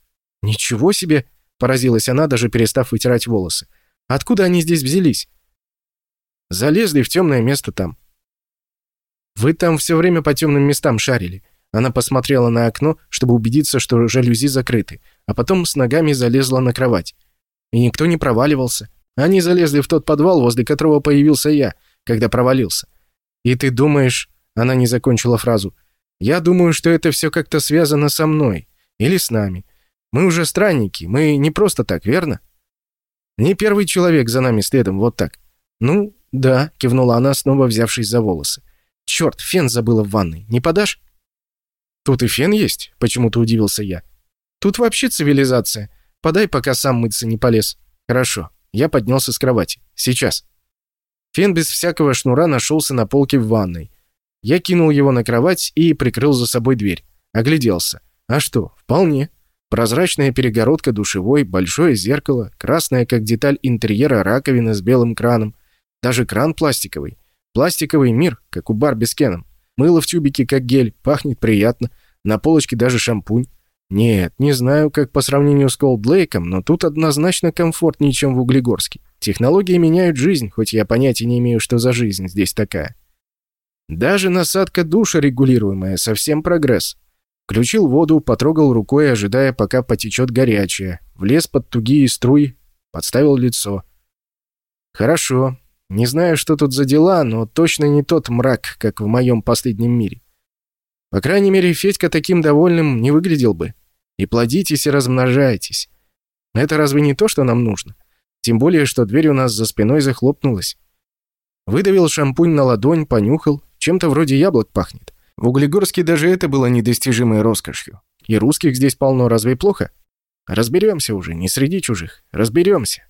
«Ничего себе!» — поразилась она, даже перестав вытирать волосы. «Откуда они здесь взялись?» «Залезли в темное место там». «Вы там все время по темным местам шарили. Она посмотрела на окно, чтобы убедиться, что жалюзи закрыты, а потом с ногами залезла на кровать. И никто не проваливался. Они залезли в тот подвал, возле которого появился я, когда провалился. И ты думаешь... Она не закончила фразу. Я думаю, что это все как-то связано со мной. Или с нами. Мы уже странники, мы не просто так, верно? Не первый человек за нами следом, вот так. Ну, да, кивнула она, снова взявшись за волосы. Черт, фен забыла в ванной. Не подашь? «Тут и фен есть?» — почему-то удивился я. «Тут вообще цивилизация. Подай, пока сам мыться не полез». «Хорошо». Я поднялся с кровати. «Сейчас». Фен без всякого шнура нашелся на полке в ванной. Я кинул его на кровать и прикрыл за собой дверь. Огляделся. А что, вполне. Прозрачная перегородка душевой, большое зеркало, красная, как деталь интерьера, раковина с белым краном. Даже кран пластиковый. Пластиковый мир, как у Барби с Кеном. Мыло в тюбике как гель, пахнет приятно. На полочке даже шампунь. Нет, не знаю, как по сравнению с Колд-Лейком, но тут однозначно комфортнее, чем в Углегорске. Технологии меняют жизнь, хоть я понятия не имею, что за жизнь здесь такая. Даже насадка душа регулируемая, совсем прогресс. Включил воду, потрогал рукой, ожидая, пока потечет горячее. Влез под тугие струи, подставил лицо. Хорошо, не знаю, что тут за дела, но точно не тот мрак, как в моем последнем мире. По крайней мере, Федька таким довольным не выглядел бы. И плодитесь, и размножайтесь. Это разве не то, что нам нужно? Тем более, что дверь у нас за спиной захлопнулась. Выдавил шампунь на ладонь, понюхал. Чем-то вроде яблок пахнет. В Углегорске даже это было недостижимой роскошью. И русских здесь полно, разве плохо? Разберемся уже, не среди чужих. Разберемся.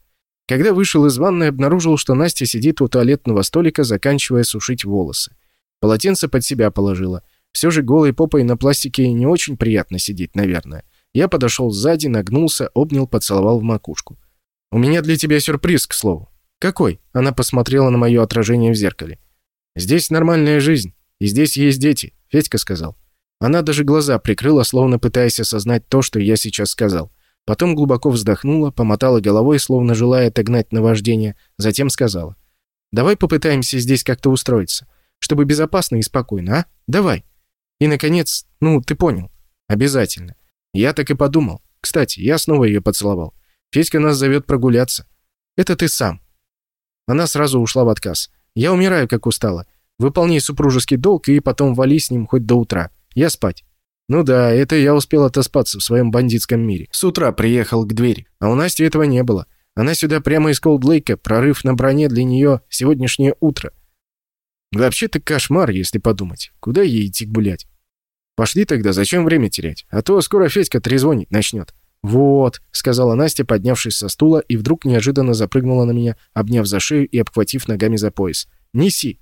Когда вышел из ванной, обнаружил, что Настя сидит у туалетного столика, заканчивая сушить волосы. Полотенце под себя положила. Все же голой попой на пластике не очень приятно сидеть, наверное. Я подошел сзади, нагнулся, обнял, поцеловал в макушку. «У меня для тебя сюрприз, к слову». «Какой?» Она посмотрела на мое отражение в зеркале. «Здесь нормальная жизнь, и здесь есть дети», — Федька сказал. Она даже глаза прикрыла, словно пытаясь осознать то, что я сейчас сказал. Потом глубоко вздохнула, помотала головой, словно желая отогнать наваждение, затем сказала. «Давай попытаемся здесь как-то устроиться, чтобы безопасно и спокойно, а? Давай!» И, наконец, ну, ты понял. Обязательно. Я так и подумал. Кстати, я снова ее поцеловал. Федька нас зовет прогуляться. Это ты сам. Она сразу ушла в отказ. Я умираю, как устала. Выполняй супружеский долг и потом вали с ним хоть до утра. Я спать. Ну да, это я успел отоспаться в своем бандитском мире. С утра приехал к двери, а у Насти этого не было. Она сюда прямо из Колдлейка, прорыв на броне для нее сегодняшнее утро. Вообще-то кошмар, если подумать. Куда ей идти гулять? Пошли тогда, зачем время терять? А то скоро Федька трезвонить начнет. «Вот», — сказала Настя, поднявшись со стула, и вдруг неожиданно запрыгнула на меня, обняв за шею и обхватив ногами за пояс. «Неси!»